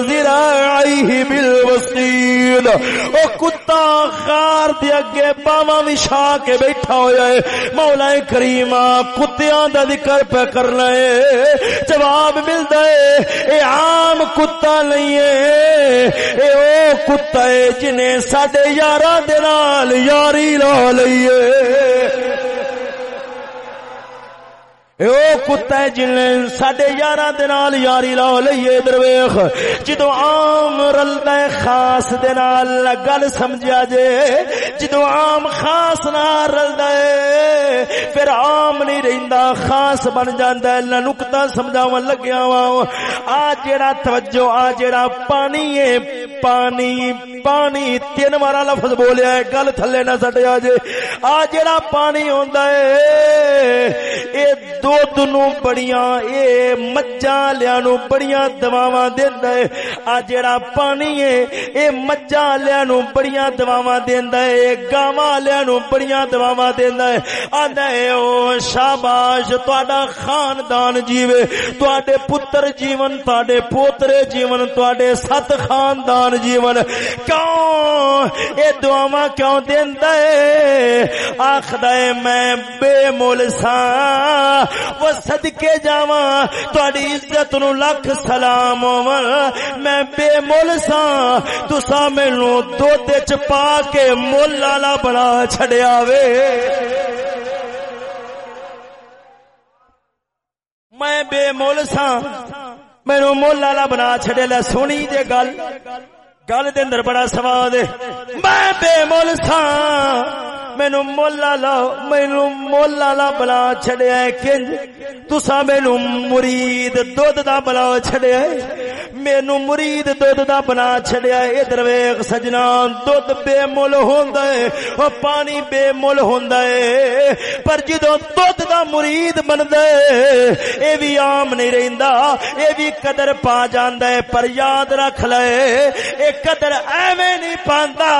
ذراعيه بالوسيل او کتا غار دے اگے باواں وچھا کے بیٹھا ہویا ہے۔ مولا کریم کتے دا ذکر پہ کرنا ہے، جواب ملتا ہے، اے عام کتا نہیں ہے، اے او کتا ہے جنہیں ساڈے یاراں دے نال یاری لا لئیے۔ کتا جن ساڈے یاراں یاری لا لئیے درویش جدوں عام رلدا ہے خاص گل سمجھیا جے جدوں عام خاص نال رلدا ہے پھر عام نہیں رہندا خاص بن جاندا ہے نہ نقطہ لگیا وا آ جڑا توجہ آ جڑا پانی ہے پانی پانی تین بار لفظ بولیا ہے گل تھلے نہ سٹیا جے آ جڑا پانی ہوندا ہے اے دودھ نو بڑیاں اے مجھاں لیا نو بڑیاں دواواں دیندا ہے آ جڑا پانی ہے اے مجھاں لیا نو بڑیاں دواواں دیندا اے گاواں لیا نو بڑیاں دواواں دیندا ہے آندا ہے او شاباش تہاڈا خاندان جیوے تہاڈے پتر جیون تہاڈے پوترے جیون تہاڈے ست خاندان جیون کیوں اے دعاواں کیوں دیندا ہے آکھدا ہے میں بے مول ساں وہ صدقے جاواں، تہاڈی عزت نو لکھ سلام ہوواں۔ میں بے مول ساں، تساں مینوں دودھ وچ پا کے مول والا بنا چھڈیا وے۔ میں بے مول ساں مینو مول والا بنا چھڈے لے۔ سونی جے گل گل دے اندر بڑا سواد ہے۔ میں بے مول ساں۔ مینو مولا لا، مینو مولا لا بلا چھڑیا ہے کنج۔ تسا مینو مرید دودھ دا بلا چھڑیا ہے۔ مینو مرید دودھ دا بنا چھڑیا ہے۔ ادھر ویکھ سجنا، دودھ بے مول ہوندا ہے۔ او پانی بے مول ہوندا ہے۔ پر جدوں دودھ دا مرید بندا ہے، اے وی عام نہیں رہندا۔ اے وی قدر پا جاندا ہے۔ پر یاد رکھ لے، اے قدر ایویں نہیں پاندا۔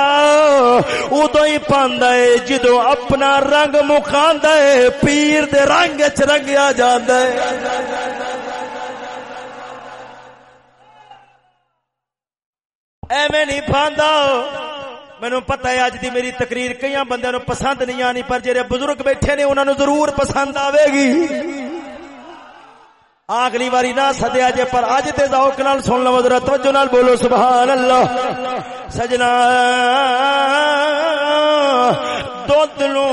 اودوں ہی پاندا ہے۔ جدو اپنا رنگ مکان ہے، پیر دے رنگ چ رنگیا جانا ہے۔ ایویں نہیں پاندا مینو پتا ہے اج دی میری تقریر کئی بندے نو پسند نہیں آنی، پر جڑے بزرگ بیٹھے نے انہوں نے ضرور پسند آئے گی۔ اگلی واری نہ سدیا جے، پر اج تے ذوق نال سن لو ذرا، توجہ نال بولو، سبحان اللہ۔ سجنا۔ دودھ نو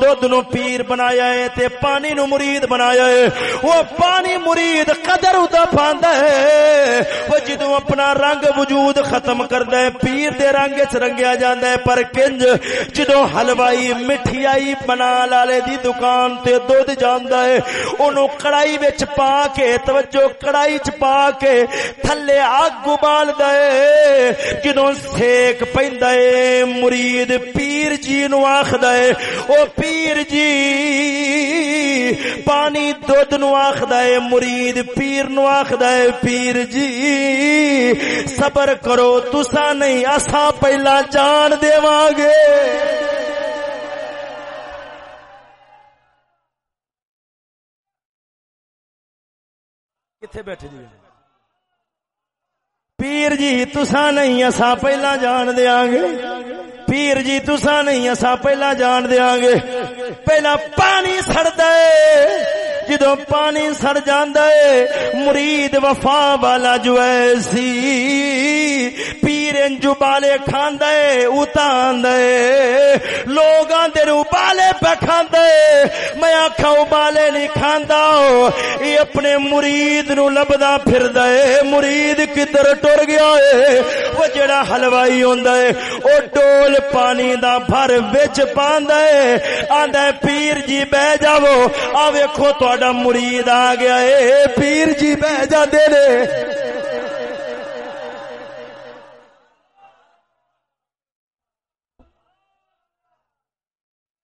دودھ نو پیر بنایا ہے تے پانی نو مرید بنایا ہے۔ وہ پانی مرید قدر ادا پاندا ہے۔ وہ جدوں اپنا رنگ وجود ختم کردا ہے، پیر دے رنگ وچ رنگیا جاندا ہے۔ پر کنج جدوں حلوائی مٹھائی بنا لالے دی دکان تے دودھ جاندا ہے، اونوں کڑائی وچ پا کے، توجہ کڑائی چ پا کے تھلے اگ ابالدا ہے۔ جدوں سیک پیندا ہے، مرید پیر جی نو آخد ہے، او پیر جی پانی دودھ نو آخد ہے، مرید پیر نو آخد ہے، پیر جی صبر کرو تسا نہیں اسا پہلا جان دیواں گے۔ کتنے بیٹھے جی؟ پیر جی تسا نہیں اسا پہلا جان دیاں گے۔ پیر جی تسا نہیں اسا پہلا جان دیا گے پہلا پانی سڑتا ہے جدو پانی سڑ جاندے مرید وفا والا جو ایسی پیر انجو بالے کھاندے اتاندے لوگ آندے رو بالے پہ کھاندے میں آکھا بالے نہیں کھاندا یہ اپنے مرید نو لبدا پھر دے مرید کدھر ٹر گیا ہے؟ وہ جڑا حلوائی ہوندا ہے۔ او ڈول پانی دا بھر وچ پاندا ہے۔ آندا پیر جی بہ جاؤ۔ آ ویکھو تو مرید آ گیا اے پیر جی بہ جاندے نے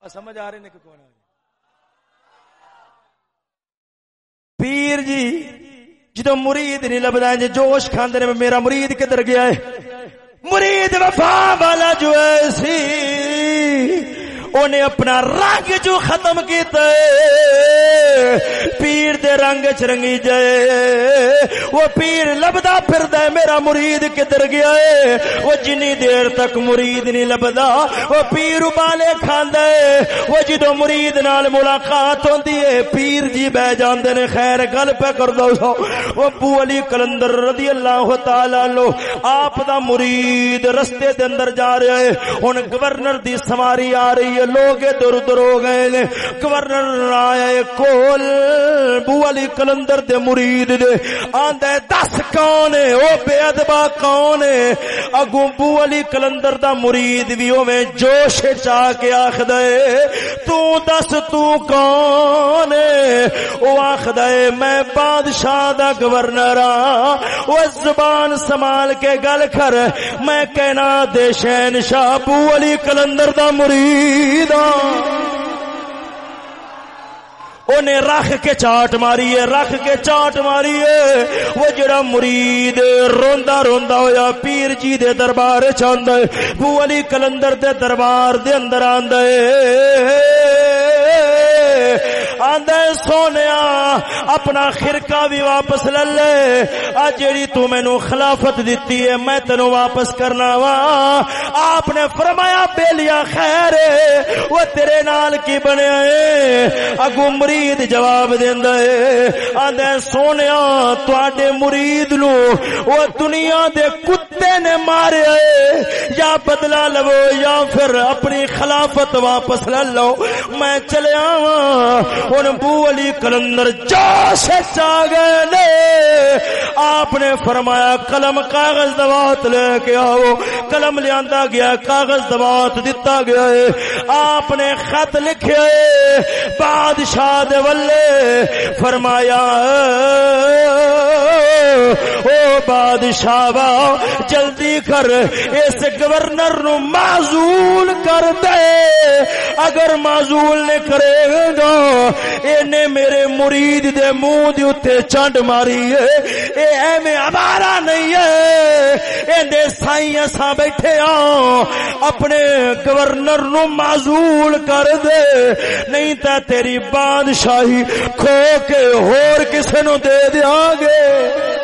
سمجھ آ رہے نے کہ کون آ پیر جی جدو مرید نہیں لبدا جی جوش کھاندے نے میرا مرید کدھر گیا ہے مرید وفا والا جو ہے سی انہیں اپنا رنگ جو ختم کیتا ہے، پیر دے رنگ چ رنگی جائے۔ وہ پیر لبدا پھر دے میرا مرید کدھر گیا ہے؟ وہ جنی دیر تک مرید نہیں لبدا۔ وہ پیر ابالے کھاندا ہے۔ وہ جدو مرید نال ملاقات ہوندی ہے، پیر جی بہ جاندے نے، خیر گل پہ کر دو۔ سو وہ ابو علی کلندر رضی اللہ تعالی عنہ آپ دا مرید رستے دے اندر جا رہا ہے۔ ہن گورنر دی سواری آ رہی ہے۔ لوگ ادھر ادھر ہو گئے نے۔ گورنر آیا کول بو علی کلندر دے مرید دے۔ آندا دس کون ہے؟ او بے ادبا کون ہے؟ اگوں بو علی کلندر دا مرید بھی اوویں جوش چا کے آکھدا ہے، تو دس تو کون ہے؟ او آکھدا ہے، میں بادشاہ دا گورنر ہاں او زبان سنبھال کے گل کر، میں کہنا دے شہنشاہ بو علی کلندر دا مرید۔ دا انہیں رکھ کے چاٹ ماری ہے رکھ کے چاٹ ماری ہے وہ جڑا مرید روندا روندا ہویا، پیر جی دے دربار چاہتا ہے، بو علی کلندر دے دربار دے اندر آندا ہے۔ آدھے سونے اپنا خرکا بھی واپس لے لے۔ جیڑی تو مینو خلافت دیتی ہے، میں تینو واپس کرنا وا۔ آپ نے فرمایا بے لیا خیر، وہ تیرے نال کی بنے اگو مرید جواب دینا ہے آدھے سونے تے مرید نو۔ وہ دنیا دے کتے نے مارے یا بدلا لو، یا پھر اپنی خلافت واپس لے لو۔ میں چلے آواں ہوں بو علی کلندر جوش چ گئے نے۔ آپ نے فرمایا، قلم کاغذ دوات لے کے آؤ۔ قلم لیا گیا، کاغذ دوات دتا گیا ہے آپ نے خط لکھے بادشاہ دے ولے فرمایا، او بادشاہ جلدی کر، اس گورنر نو معزول کر دے۔ اگر معزول نے کرے گا اینے میرے مرید دے منہ دی اوتے چنڈ ماری ہے۔ اے ایویں ہمارا نہیں ہے۔ ایندے سائیں اساں بیٹھے ہاں اپنے گورنر نو معزول کر دے۔ نہیں تے تیری بادشاہی کھو کے ہور کسے نو دے دیاں گے۔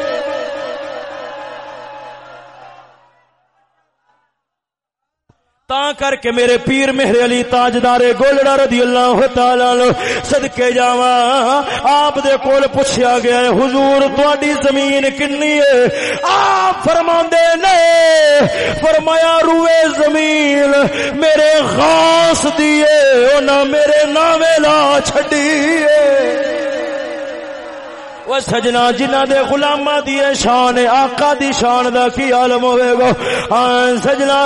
تا کر کے میرے پیر مہر علی تاجدار گولڑا رضی اللہ تعالی صدقے جاواں۔ آپ دے کول پوچھا گیا ہے، حضور تہاڈی زمین کنی ہے؟ آپ فرماندے نے، فرمایا روئے زمین میرے غاص دیے انہاں میرے نامے لا چھڈی ہے۔ وہ سجنا جنہ دے غلامہ دی شان آقا دی شان دا کی عالم ہوئے گا سجنا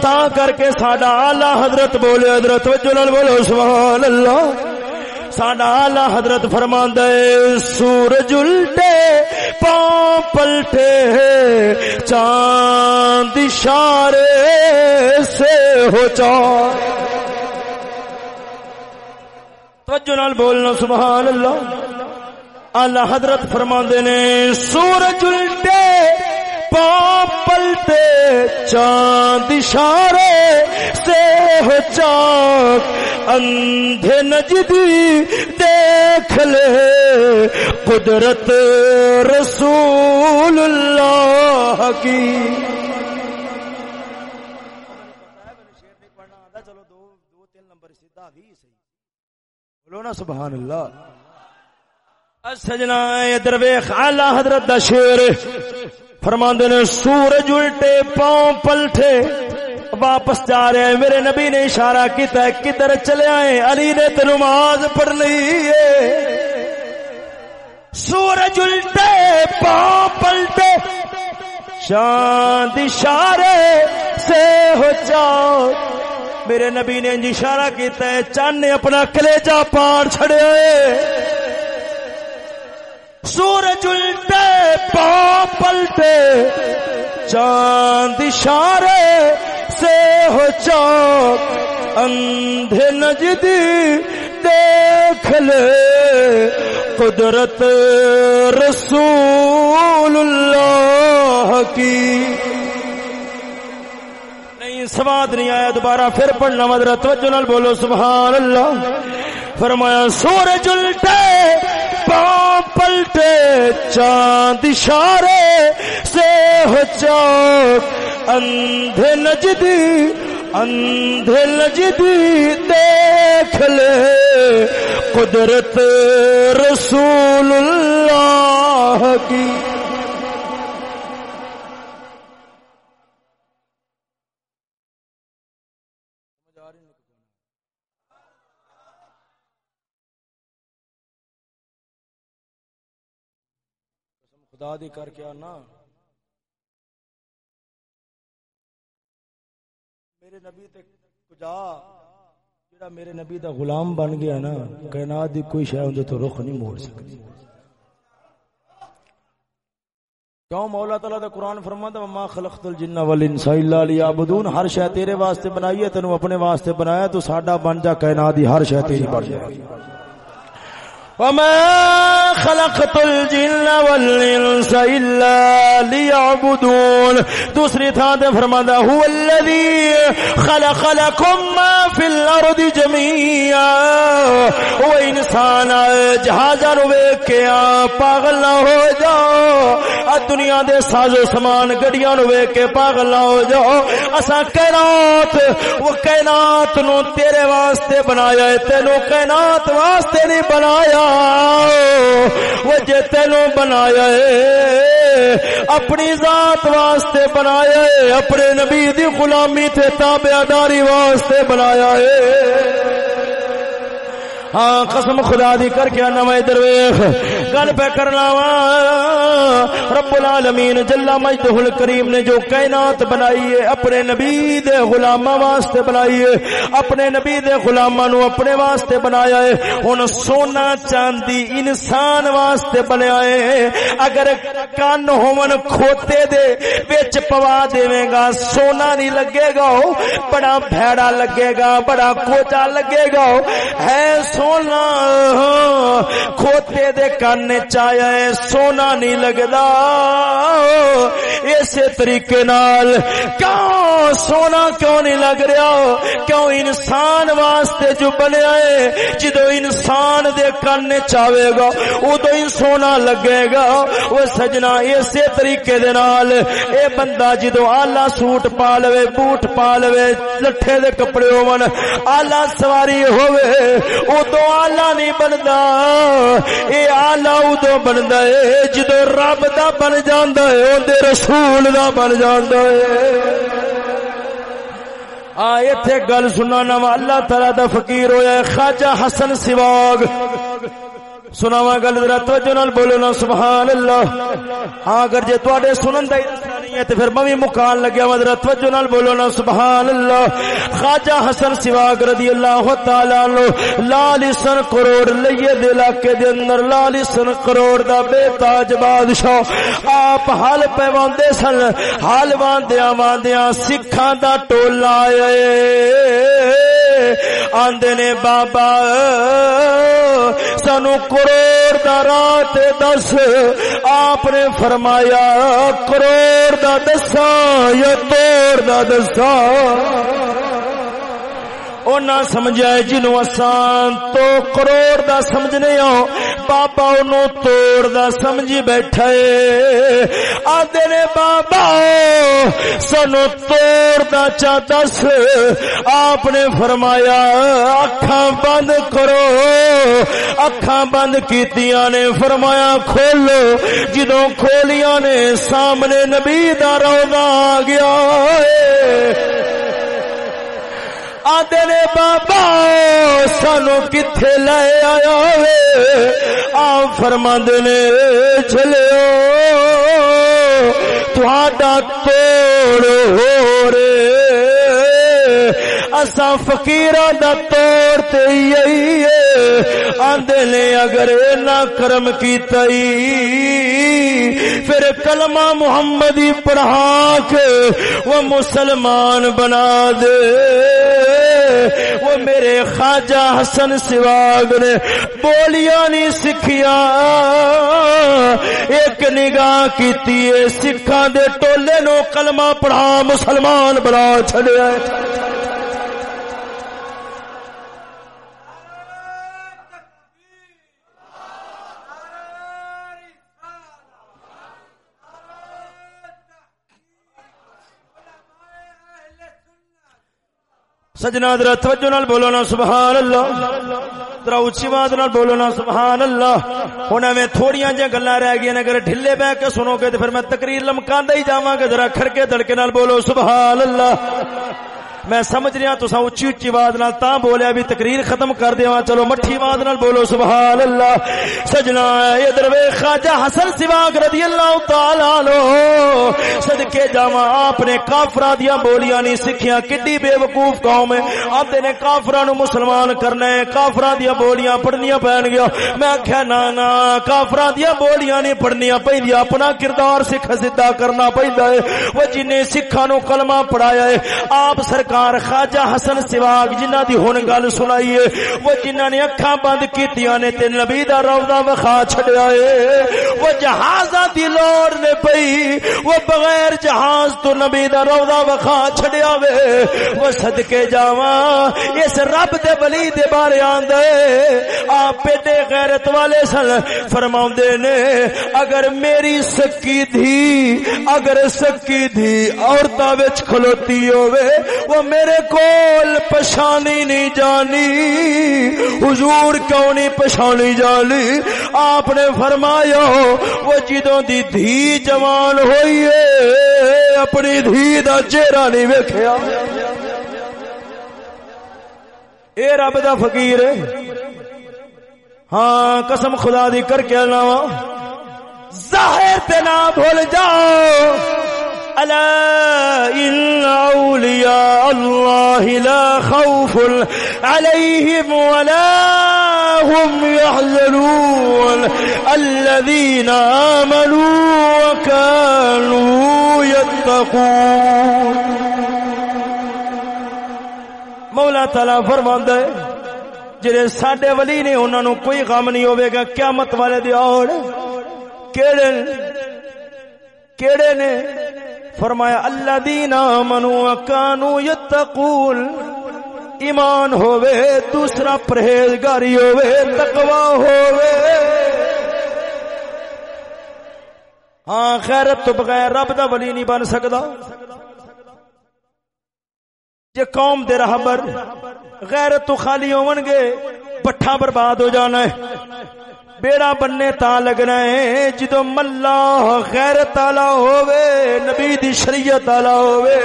تا کر کے ساڈا آلہ حضرت بولے حضرت وجلال بولو سبحان اللہ ساڈا آلہ حضرت فرما دے سورج الٹے پاں پلٹے چاند اشارے سے ہو چار توجہ نال بولنا سبحان اللہ اللہ حضرت فرما نے، سورج الٹے پا پلٹے، چاند اشارے سے ہو چاک، اندھے نجدی دیکھ لے۔ قدرت رسول اللہ کی۔ چلو دو دو تین نمبر سیدھا بھی صحیح بولو نا، سبحان اللہ۔ سجنا ادھر ویخ آلہ حضرت دا شیر فرماندے نے، سورج الٹے، پاؤں پلٹے، واپس جا رہے ہیں۔ میرے نبی نے اشارہ کیتا ہے، کدھر چلے آئے؟ علی نے تو نماز پڑھ لی سورج الٹے، پاؤں پلٹے۔ چاند اشارے سے ہو جاؤ۔ میرے نبی نے اشارہ کیتا ہے، چاند نے اپنا کلیجا پار چھڑے۔ سورج الٹے پا پلٹے۔ چاند اشارے سے ہو چوک، اندھے نجدی دیکھ لے۔ قدرت رسول اللہ کی۔ نہیں سواد نہیں آیا، دوبارہ پھر پڑھنا مدر توجہ نال بولو سبحان اللہ فرمایا، سورج الٹے، پاؤں پلٹے، چاند اشارے سے ہو چوک، اندھے نجدی اندھے نجدی دیکھ لے۔ قدرت رسول اللہ کی۔ خدا دی کر کے آنا۔ میرے نبی تے کجا جڑا میرے نبی دا غلام بن گیا نا، کائنات دی کوئی شے اون تو رخ نہیں موڑ سکتی۔ کیوں مولا تعالی دا قرآن فرماتا ما خلقت الجن والانس الا ليعبدون، ہر شے تیرے واسطے بنائی ہے تینو اپنے واسطے بنایا تو ساڈا بن جا، کائنات دی ہر شے تیری بن جائے۔ وما خلقت الجن والانس الا ليعبدون دوسری تھان تے فرماتا هو الذي خلق لكم ما في الارض جميعا۔ او انسان جہازاں نو ویکھ کے پاگل نہ ہو جاؤ۔ دنیا دے ساز و سامان گڈیاں نو ویکھ کے پاگل نہ ہو جاؤ۔ اسا کائنات، وہ کائنات نو تیرے واسطے بنایا ہے تینو کائنات واسطے نہیں بنایا۔ وہ جے تینوں بنایا ہے، اپنی ذات واسطے بنایا ہے، اپنے نبی دی غلامی تے تابعداری واسطے بنایا ہے۔ ہاں قسم خدا دی کر کے آنا درویش گل پہ کرنا وا۔ رب العالمین جلا مجدہ الکریم نے جو کائنات بنائی ہے، اپنے نبی دے غلامہ واسطے بنائی ہے۔ اپنے نبی دے غلامہ نو اپنے واسطے بنایا ہے۔ ہن سونا چاندی انسان واسطے بنایا ہے۔ اگر کان ہون کھوتے دے وچ پوا دیویں گا، سونا نہیں لگے گا۔ بڑا بھیڑا لگے گا، بڑا کوچا لگے گا۔ ہے سونا سونا کھوتے دے کان چایا ہے، سونا نہیں لگدا۔ اسی طریقے نال، کیوں سونا کیوں نہیں لگ رہا؟ کیوں انسان واسطے جو بنیا ہے، جدو انسان دے کان چاہے گا، ادو ہی سونا لگے گا۔ وہ سجنا اسی طریقے دے نال، اے بندہ جدو آلہ سوٹ پا لوے، بوٹ پا لوے، لٹھے دے کپڑے ہون، آلہ سواری ہوئے ادو ادو آلہ نہیں بنتا یہ آلہ ادو بنتا ہے جدو رب دا بن جانا ہے اندر رسول دا بن جانا ہے آ گل سنا نوا اللہ تعالی دا فقیر ہویا ہے خواجہ حسن سواگ سناواں گل ذرا توجہ نال بولو نا سبحان اللہ ہاں اگر جے تواڈے سنن دا نہیں ہے تے پھر میں مکان لگیا وا، ذرا توجہ نال بولو نا سبحان اللہ خواجہ حسن سواگ رضی اللہ تعالی عنہ، لال سن کروڑ لیے دے علاقے دے اندر، لال سن کروڑ دا بے تاج بادشاہ۔ آپ حال پہ واندے سن حال واندیاں واندیاں، سکھاں دا ٹولا آئے۔ آندے نے، بابا، سانو کروڑ دا رات دس۔ آپ نے فرمایا، کروڑ دا دسا یا توڑ دا دسا او او نہ سمجھائے جنو آسان تو کروڑ دا سمجھنے آؤ، بابا انو توڑ دا سمجھی بیٹھے آدھے نے بابا سنو توڑ دا چا دس۔ آپ نے فرمایا، اکھاں بند کرو۔ اکھاں بند کیتیاں نے؟ فرمایا، کھولو۔ جدوں کھولیاں نے، سامنے نبی دا روضہ آ گیا ہے۔ آدھے نے بابا، سانو کتھے لے آیا وے آ فرمند نے چلو تھوڑا توڑ ہو رے۔ اسا فقیراں دا طور تے یہی ہے۔ آندے نے اگر نہ کرم کیتا پھر کلمہ محمدی پڑھا کے وہ مسلمان بنا دے۔ وہ میرے خواجہ حسن سواگ نے بولیاں نہیں سکھیا ایک نگاہ کیتی ہے، سکھاں دے ٹولے نو کلمہ پڑھا، مسلمان بنا چھڑیا ہے سجنا در توجہ نال بولو نا سبحان اللہ ذرا اچھی بات نال بولو نا سبحان اللہ ہن میں تھوڑیاں جے گلاں رہ گئیاں اگر ڈھلے بیٹھ کے سنو گے تے پھر میں تقریر لمکاندا ہی جاواں گا۔ ذرا کھڑکے دڑکے نال بولو سبحان اللہ میں سمجھ رہا تو اچھی اچھی آواز نال تا بولیا بھی تقریر ختم کر دیواں، چلو مٹھی آواز نال بولو، سبحان اللہ۔ سجنا ادھر وے خواجہ حسن سواگ رضی اللہ تعالی عنہ۔ صدکے جاواں، آپ نے کافراں دیاں بولیاں نہیں سکھیاں۔ کڈی بے وقوف قوم ہے؟ آدے نے کافراں نو مسلمان کرنا ہے، کافراں دیاں بولیاں پڑھنیاں پین گیا۔ میں آکھیا، نا نا، کافراں دیاں بولیاں نہیں پڑھنیاں پیندیاں اپنا کردار سکھ سیدھا کرنا پیندا ہے۔ وہ جنے سکھاں نو کلمہ پڑھایا ہے، آپ سرکار سرکار خواجہ حسن سواگ جنہ دی ہن گل سنائی ہے، وہ جنہ نے اکھاں بند کیتیاں نے تے نبی دا روضہ وکھا چھڈیا ہے۔ وہ جہازاں دی لوڑ نے پئی، وہ بغیر جہاز تو نبی دا روضہ وکھا چھڈیا وے۔ وہ صدکے جاواں، اس رب دے ولی دے بارے آندے آپ پیٹے غیرت والے سن، فرماوندے نے، اگر میری سکی دھی، اگر سکی دھی، عورتاں وچ کھلوتی ہوے وہ میرے کول پچھانی نہیں جانی۔ حضور کیوں نہیں پچھانی جانی؟ آپ نے فرمایا، وہ جدوں دی دھی جوان ہوئی ہے، اپنی دھی دا چہرہ نہیں ویکھیا۔ اے رب دا فقیر ہے ہاں قسم خدا دی کر کے لاوا ظاہر تے نہ بھول جاؤ۔ ألا إن أولياء الله لا خوف عليهم ولا هم يحزنون. الذين آمنوا وكانوا يتقون. مولا تعالی فرماندا ہے جڑے ساڈے ولی نے انہاں نو کوئی غم نہیں ہوے گا، قیامت والے دی اور کیڑے کیڑے نے فرمایا اللہ دینا منو کانو یتقول ایمان ہووے، دوسرا پرہیزگاری ہووے، تقوی ہووے۔ ہاں خیرت تو بغیر رب دا ولی نہیں بن سکدا۔ جے قوم دے رہبر، غیرت تو خالی ہون گے پٹھا برباد ہو جانا ہے۔ بیڑا بننے تا لگنا ہے، جدو ملا غیرت والا ہووے، نبی دی شریعت والا ہووے۔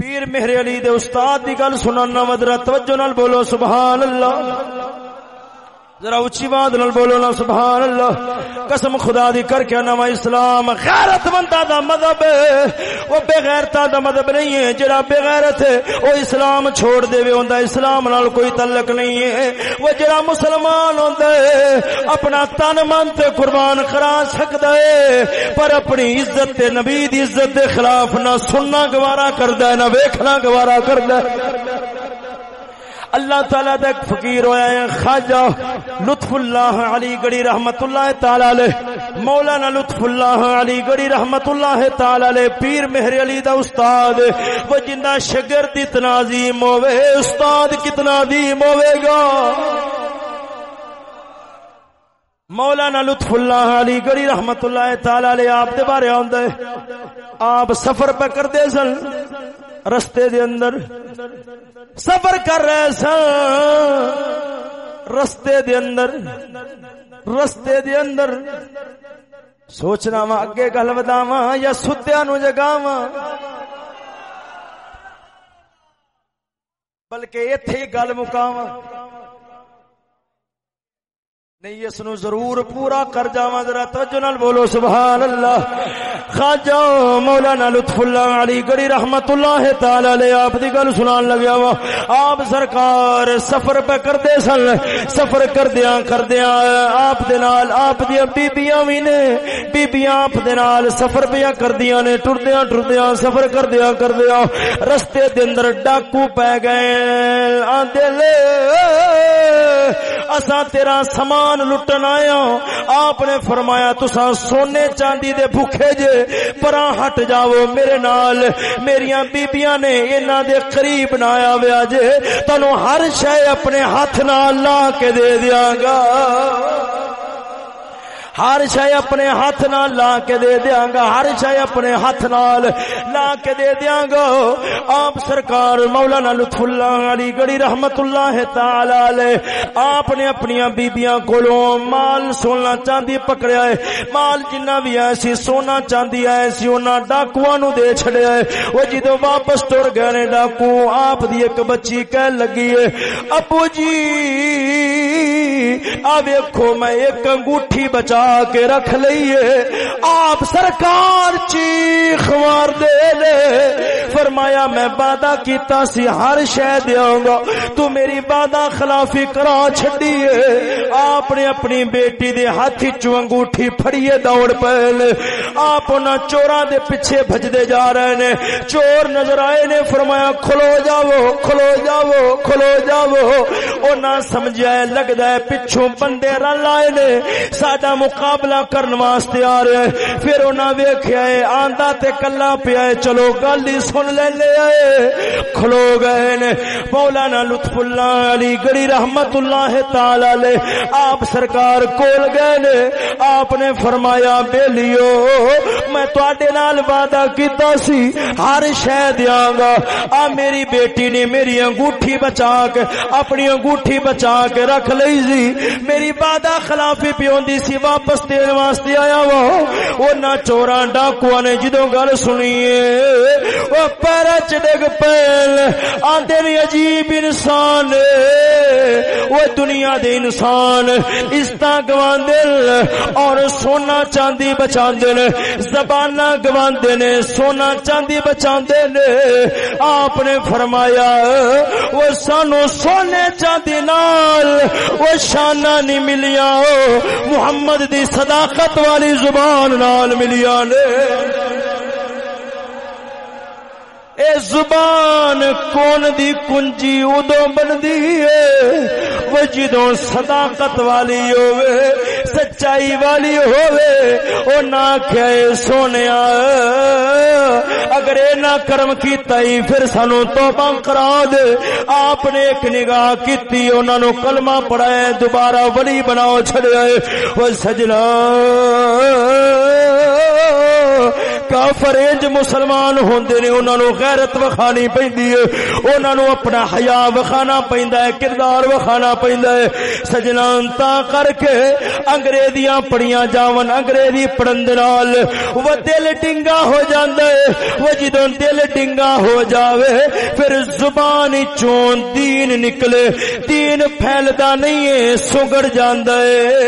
پیر مہر علی دے استاد دی گل سنانا مدرا توجہ نال بولو، سبحان اللہ۔ ذرا اچھی بات نال بولو نا سبحان اللہ قسم خدا دی کر کے نام اسلام۔ غیرت مندہ دا مذہب ہے۔ وہ بے غیرتا دا مذہب نہیں ہے۔ جڑا بے غیرت ہے، وہ اسلام چھوڑ دے ہوندا اسلام نال کوئی تعلق نہیں ہے۔ وہ جڑا مسلمان ہوندا ہے، اپنا تن من تے قربان کرا سکدا ہے۔ پر اپنی عزت تے نبی دی عزت دے خلاف نہ سننا گوارا کردا ہے، نہ ویکھنا گوارا کردا ہے۔ اللہ تعالی دا ایک فقیر ہویا ہے، خواجہ لطف اللہ علی گڑی رحمت اللہ تعالی علیہ۔ مولانا لطف اللہ علی گڑی رحمت اللہ تعالی علیہ، پیر مہر علی دا استاد۔ وہ جنہ شگرد اتنا عظیم ہوئے استاد کتنا عظیم ہوئے گا۔ مولانا لطف اللہ علی گڑی رحمت اللہ تعالی علیہ، آپ دے بارے آندے آپ سفر پہ کر دے سن۔ رستے دے اندر سفر کر رہے سن۔ رستے دے اندر، رستے دے اندر سوچنا وا، اگے گل وداوا یا ستیا نو جگاوا بلکہ اتے گل مکاواں۔ نہیں، اس نو ضرور پورا کر جاواں، ذرا توجہ نال بولو سبحان اللہ خواجہ مولانا لطف اللہ علی گڑی رحمت اللہ تعالی علیہ، آپ دی گل سنان لگیا وا۔ آپ سرکار سفر پہ کردے سن، سفر کردیاں کردیاں۔ آپ دے نال، آپ دی بیبییاں وی نے۔ بیبییاں آپ دے نال سفر پیاں کردیاں نے، ٹردیاں ٹردیاں، سفر کردیاں کردیاں۔ رستے دے اندر ڈاکو پے گئے، آندے لے۔ اساں تیرا سامان لٹن آیا آپ نے فرمایا تسا سونے چاندی دے بھوکھے جے، پرا ہٹ جاؤ میرے نال۔ میریاں بیبیاں نے انہاں دے قریب نہ آیا جے تنو ہر شے اپنے ہاتھ نال لا کے دے دیاں گا۔ ہر شے اپنے ہاتھ نال لا کے دے دیاں گا، ہر شے اپنے ہاتھ نال لا کے دے دیاں گا۔ آپ سرکار مولانا لطف اللہ علی گڑی رحمت اللہ تعالی علیہ، آپ نے اپنی بیبیاں کولوں مال سونا چاندی پکڑیا ہے۔ مال جنہ بھی ہے سی سونا چاندی ہے سی انہاں ڈاکواں نو دے چھڑیا ہے۔ او جدوں واپس ٹر گئے نے ڈاکو، آپ دی ایک بچی کہن لگی ہے، ابو جی آ ویکھو میں ایک انگوٹھی بچا کے رکھ لئیے۔ آپ سرکار چیخ مار دے لے فرمایا میں بادہ کیتا سی ہر شہ دیاں گا۔ تو میری بادہ خلافی کرا چھڑیے آپ نے اپنی بیٹی دے ہاتھی چو انگوٹھی پھڑیے دوڑ پہلے آپ انہاں چورا دے پچھے بھج دے جا رہے نے۔ چور نظر آئے نے، فرمایا کھلو جاؤ کھلو جاؤ کھلو جاؤ۔ انہاں سمجھائے لگ دائے پچھوں بندے رل آئے نے، ساڈا مقابلہ کرن واسطے آ رہے پھر انہاں ویکھیا ہے، آندا تے کلا پیا ہے، چلو گل ہی سن لے لے آئے۔ کھلو گئے نے۔ مولانا لطف اللہ علی گڑی رحمت اللہ تعالی علیہ آپ سرکار کول گئے نے۔ آپ نے فرمایا، بیلیو، میں تواڈے نال وعدہ کیتا سی، ہر شے دیاں گا۔ آ میری بیٹی نے میری انگوٹھی بچا کے، اپنی انگوٹھی بچا کے رکھ لئی سی میری وعدہ خلافی پیوندی سی، واپس دین واسطے آیا وا۔ او نہ چوراں ڈاکواں نے جدوں گل سنیے او پیر چ ڈگ پل آندے نے عجیب انسان وہ دنیا دے انسان۔ استا گواندل اور سونا چاندی بچاندے نے۔ زباناں گواندے نے، سونا چاندی بچاندے نے۔ آپ نے فرمایا وہ سانو سونے چاندی نال وہ شانہ نہیں ملیا محمد دی صداقت والی زبان نال ملیا نے۔ اے زبان کون دی کنجی ادو بندی ہے؟ وہ جدوں صداقت والی ہوئے سچائی والی ہوئے او نہ کہے سونے اگر اے نہ کرم کیتا ہی پھر سانو توبہ کرا دے۔ آپ نے ایک نگاہ کیتی، انہاں نو کلمہ پڑھائے دوبارہ ولی بناؤ چھڑے وہ سجنا۔ کافر انج مسلمان ہوندے نے، انہاں نو غیرت وکھانی پیندی ہے۔ انہاں نو اپنا حیا وکھانا پیندا ہے، کردار وکھانا پیندا ہے۔ سجنا تا کر کے انگریزیاں پڑھیاں جاون، انگریزی پڑھن دے نال وہ دل ڈنگا ہو جاندا ہے۔ وہ جدوں دل ڈنگا ہو جاوے، پھر زبان چوں دین نکلے۔ دین پھیلدا نہیں ہے سگڑ جاندا ہے۔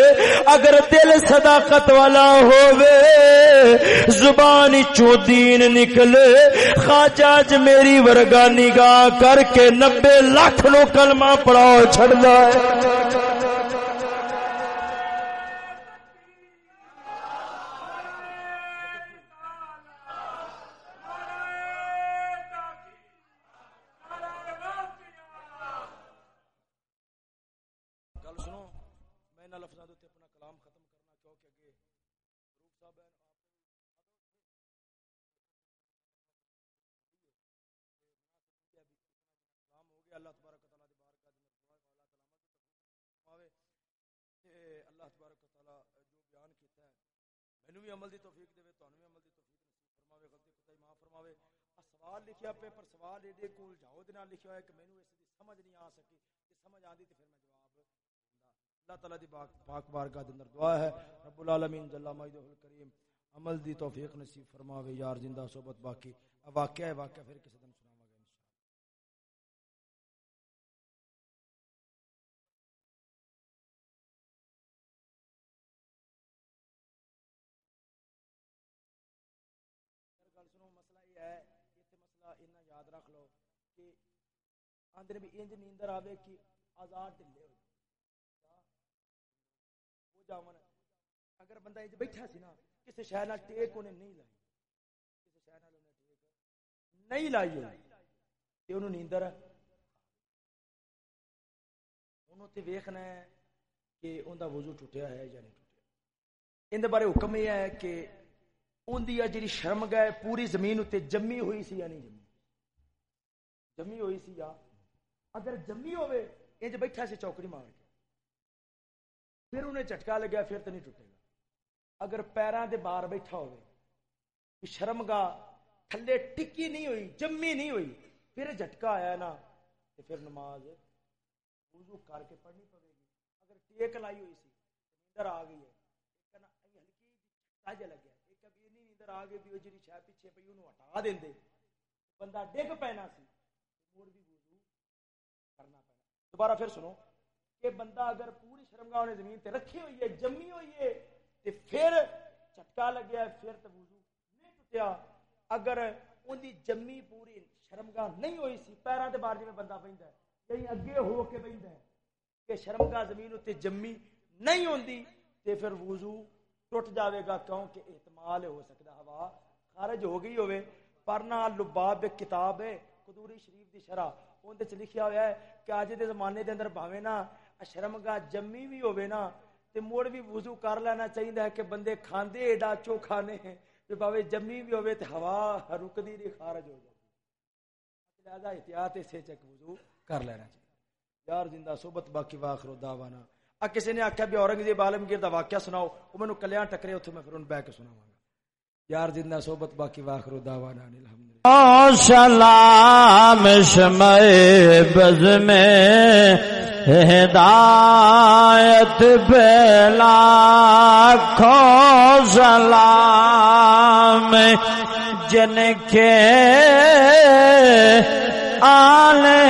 اگر دل صداقت والا ہووے زبان چو دین نکلے خاجاج میری ورگا نگاہ کر کے نبے لاکھ نو کلمہ پڑھاؤ، چھڑ ہے اپنا کلام ختم کرنا کہ اللہ تبارک و تعالی جو بیان کیتا ہے، مینوں بھی عمل دی توفیق دے تانوں بھی عمل دی توفیق نصیب فرماوے، غلطی کوتاہی معاف فرماوے۔ سوال لکھیا پہ پر سوال ایڈے کول جاؤ دے نال لکھیا ہے کہ مینوں اس دی سمجھ نہیں آ سکی، کہ سمجھ آندی تے پھر میں اللہ تعالی دی پاک بارگاہ دے اندر دعا ہے، رب العالمین جل مجدہ الکریم، عمل دی توفیق نصیب فرماوے۔ یار زندہ صحبت باقی اب واقعہ ہے، واقعہ پھر کسی دن آندر بھی انج نیندر آوے کہ آزاد ڈلے ہوئے۔ جاون اگر بندہ اج بیٹھا سی نا کسی شہر نال ٹیک اونے نہیں لائی۔ کسی شہر نال اونے ٹیک نہیں لائی تے اونوں نیندر اونوں تے ویکھنا ہے کہ اوندا وضو ٹوٹیا ہے یا نہیں ٹوٹیا۔ ان دے بارے حکم یہ ہے کہ اون دی جڑی شرم گئے پوری زمین تے جمی ہوئی سی یا نہیں جمی۔ جمی ہوئی سی یا اگر جمی ہوئے، انج بیٹھا سی چوکڑی مار کے۔ پھر انہیں چٹکا لگیا، پھر تو نہیں ٹوٹے گا۔ اگر پیروں دے باہر بیٹھا ہوئے شرم گا تھلے ٹکی نہیں ہوئی، جمی نہیں ہوئی، پھر جھٹکا آیا نا، تو پھر نماز وضو کر کے پڑھنی پڑے گی۔ اگر ٹیک لائی ہوئی سی، نیندر آ گئی ہے۔ ہلکی جی جا لگیا۔ ایک ابھی نہیں نیندر آ گئی بھی وہ جی شاید پیچھے پی انہوں ہٹا دیں بندہ ڈگ پینا سی مڑ بھی دوبارہ پھر سنو کہ بندہ اگر پوری شرمگاہ نے زمین تے رکھی ہوئی ہے، جمی ہوئی ہے، تے پھر چٹکا لگیا ہے، پھر تے وضو نہیں ٹوٹیا۔ اگر ان دی جمی پوری شرمگاہ نہیں ہوئی سی، پیراں دے بار جے بندہ بیندا ہے یعنی اگے ہو کے بیندا ہے کہ شرمگاہ زمین تے جمی نہیں ہوندی، تے پھر وضو ٹوٹ جاوے گا، کیونکہ احتمال ہو سکدا ہوا خارج ہو گئی ہوئے پرنا لباب کتاب ہے، قدوری شریف دی شرح۔ اون لکھیا ہوا ہے کہ اج دے زمانے دے اندر بھاویں نا شرم گاہ جمی بھی ہوئے نا، تے موڑ بھی وضو کر لینا چاہیے ہے کہ بندے کھاندے ایڈا چوکھا نے، تے باوے جمی بھی ہوئے تے ہوا رکدی نہیں خارج ہو جاتی لہذا احتیاط سے چک وضو کر لینا چاہیے۔ یار زندہ صحبت باقی واخر دعوانا۔ ا کسی نے آکھیا بھی اورنگزیب عالمگیر دا واقعہ سناؤ، او مینوں کلیاں ٹکرے اوتھے میں پھر ان بیٹھ کے سناواں۔ گا یار زندہ صحبت باقی واخر دعوانا الحمدللہ۔ سلام شمع بز میں ہدایت بلا کھو سلام جن کے آنے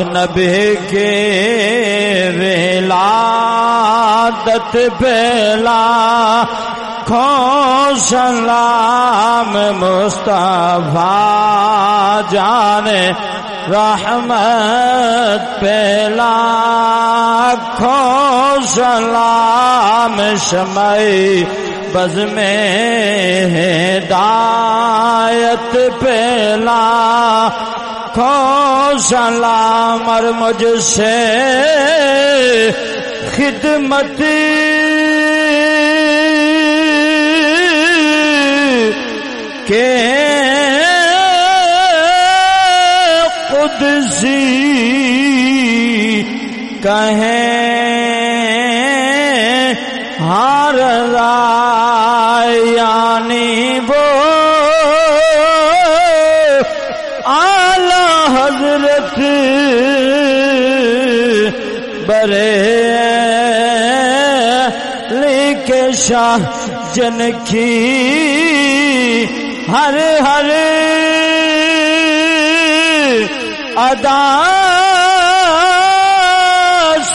اس نبی کے ولادت بیلا کھو سلام مصطفیٰ جانے رحمت پہلا کھو سلام شمعی بز میں ہدایت پہلا کھو سلام اور مجھ سے خدمت کے قدسی کہیں ہار یعنی برے کے شاہ جن کی ہر ہر ادا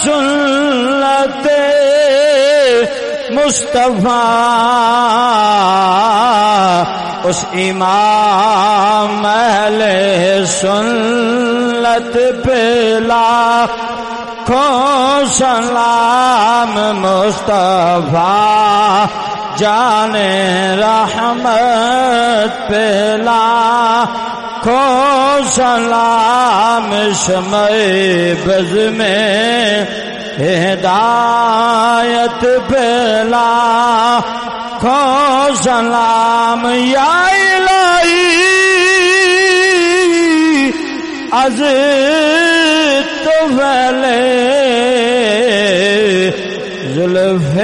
سنتے مصطفیٰ اس امام محل سنت پلا کھو سلام مصطفیٰ، جان رحمت پلا۔ کھو سلام شمع بز میں ہدایت پلا۔ کھو سلام یا الہی از والے زلف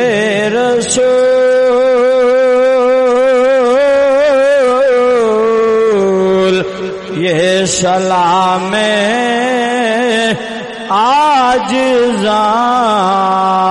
رسول۔ یہ سلام آج زان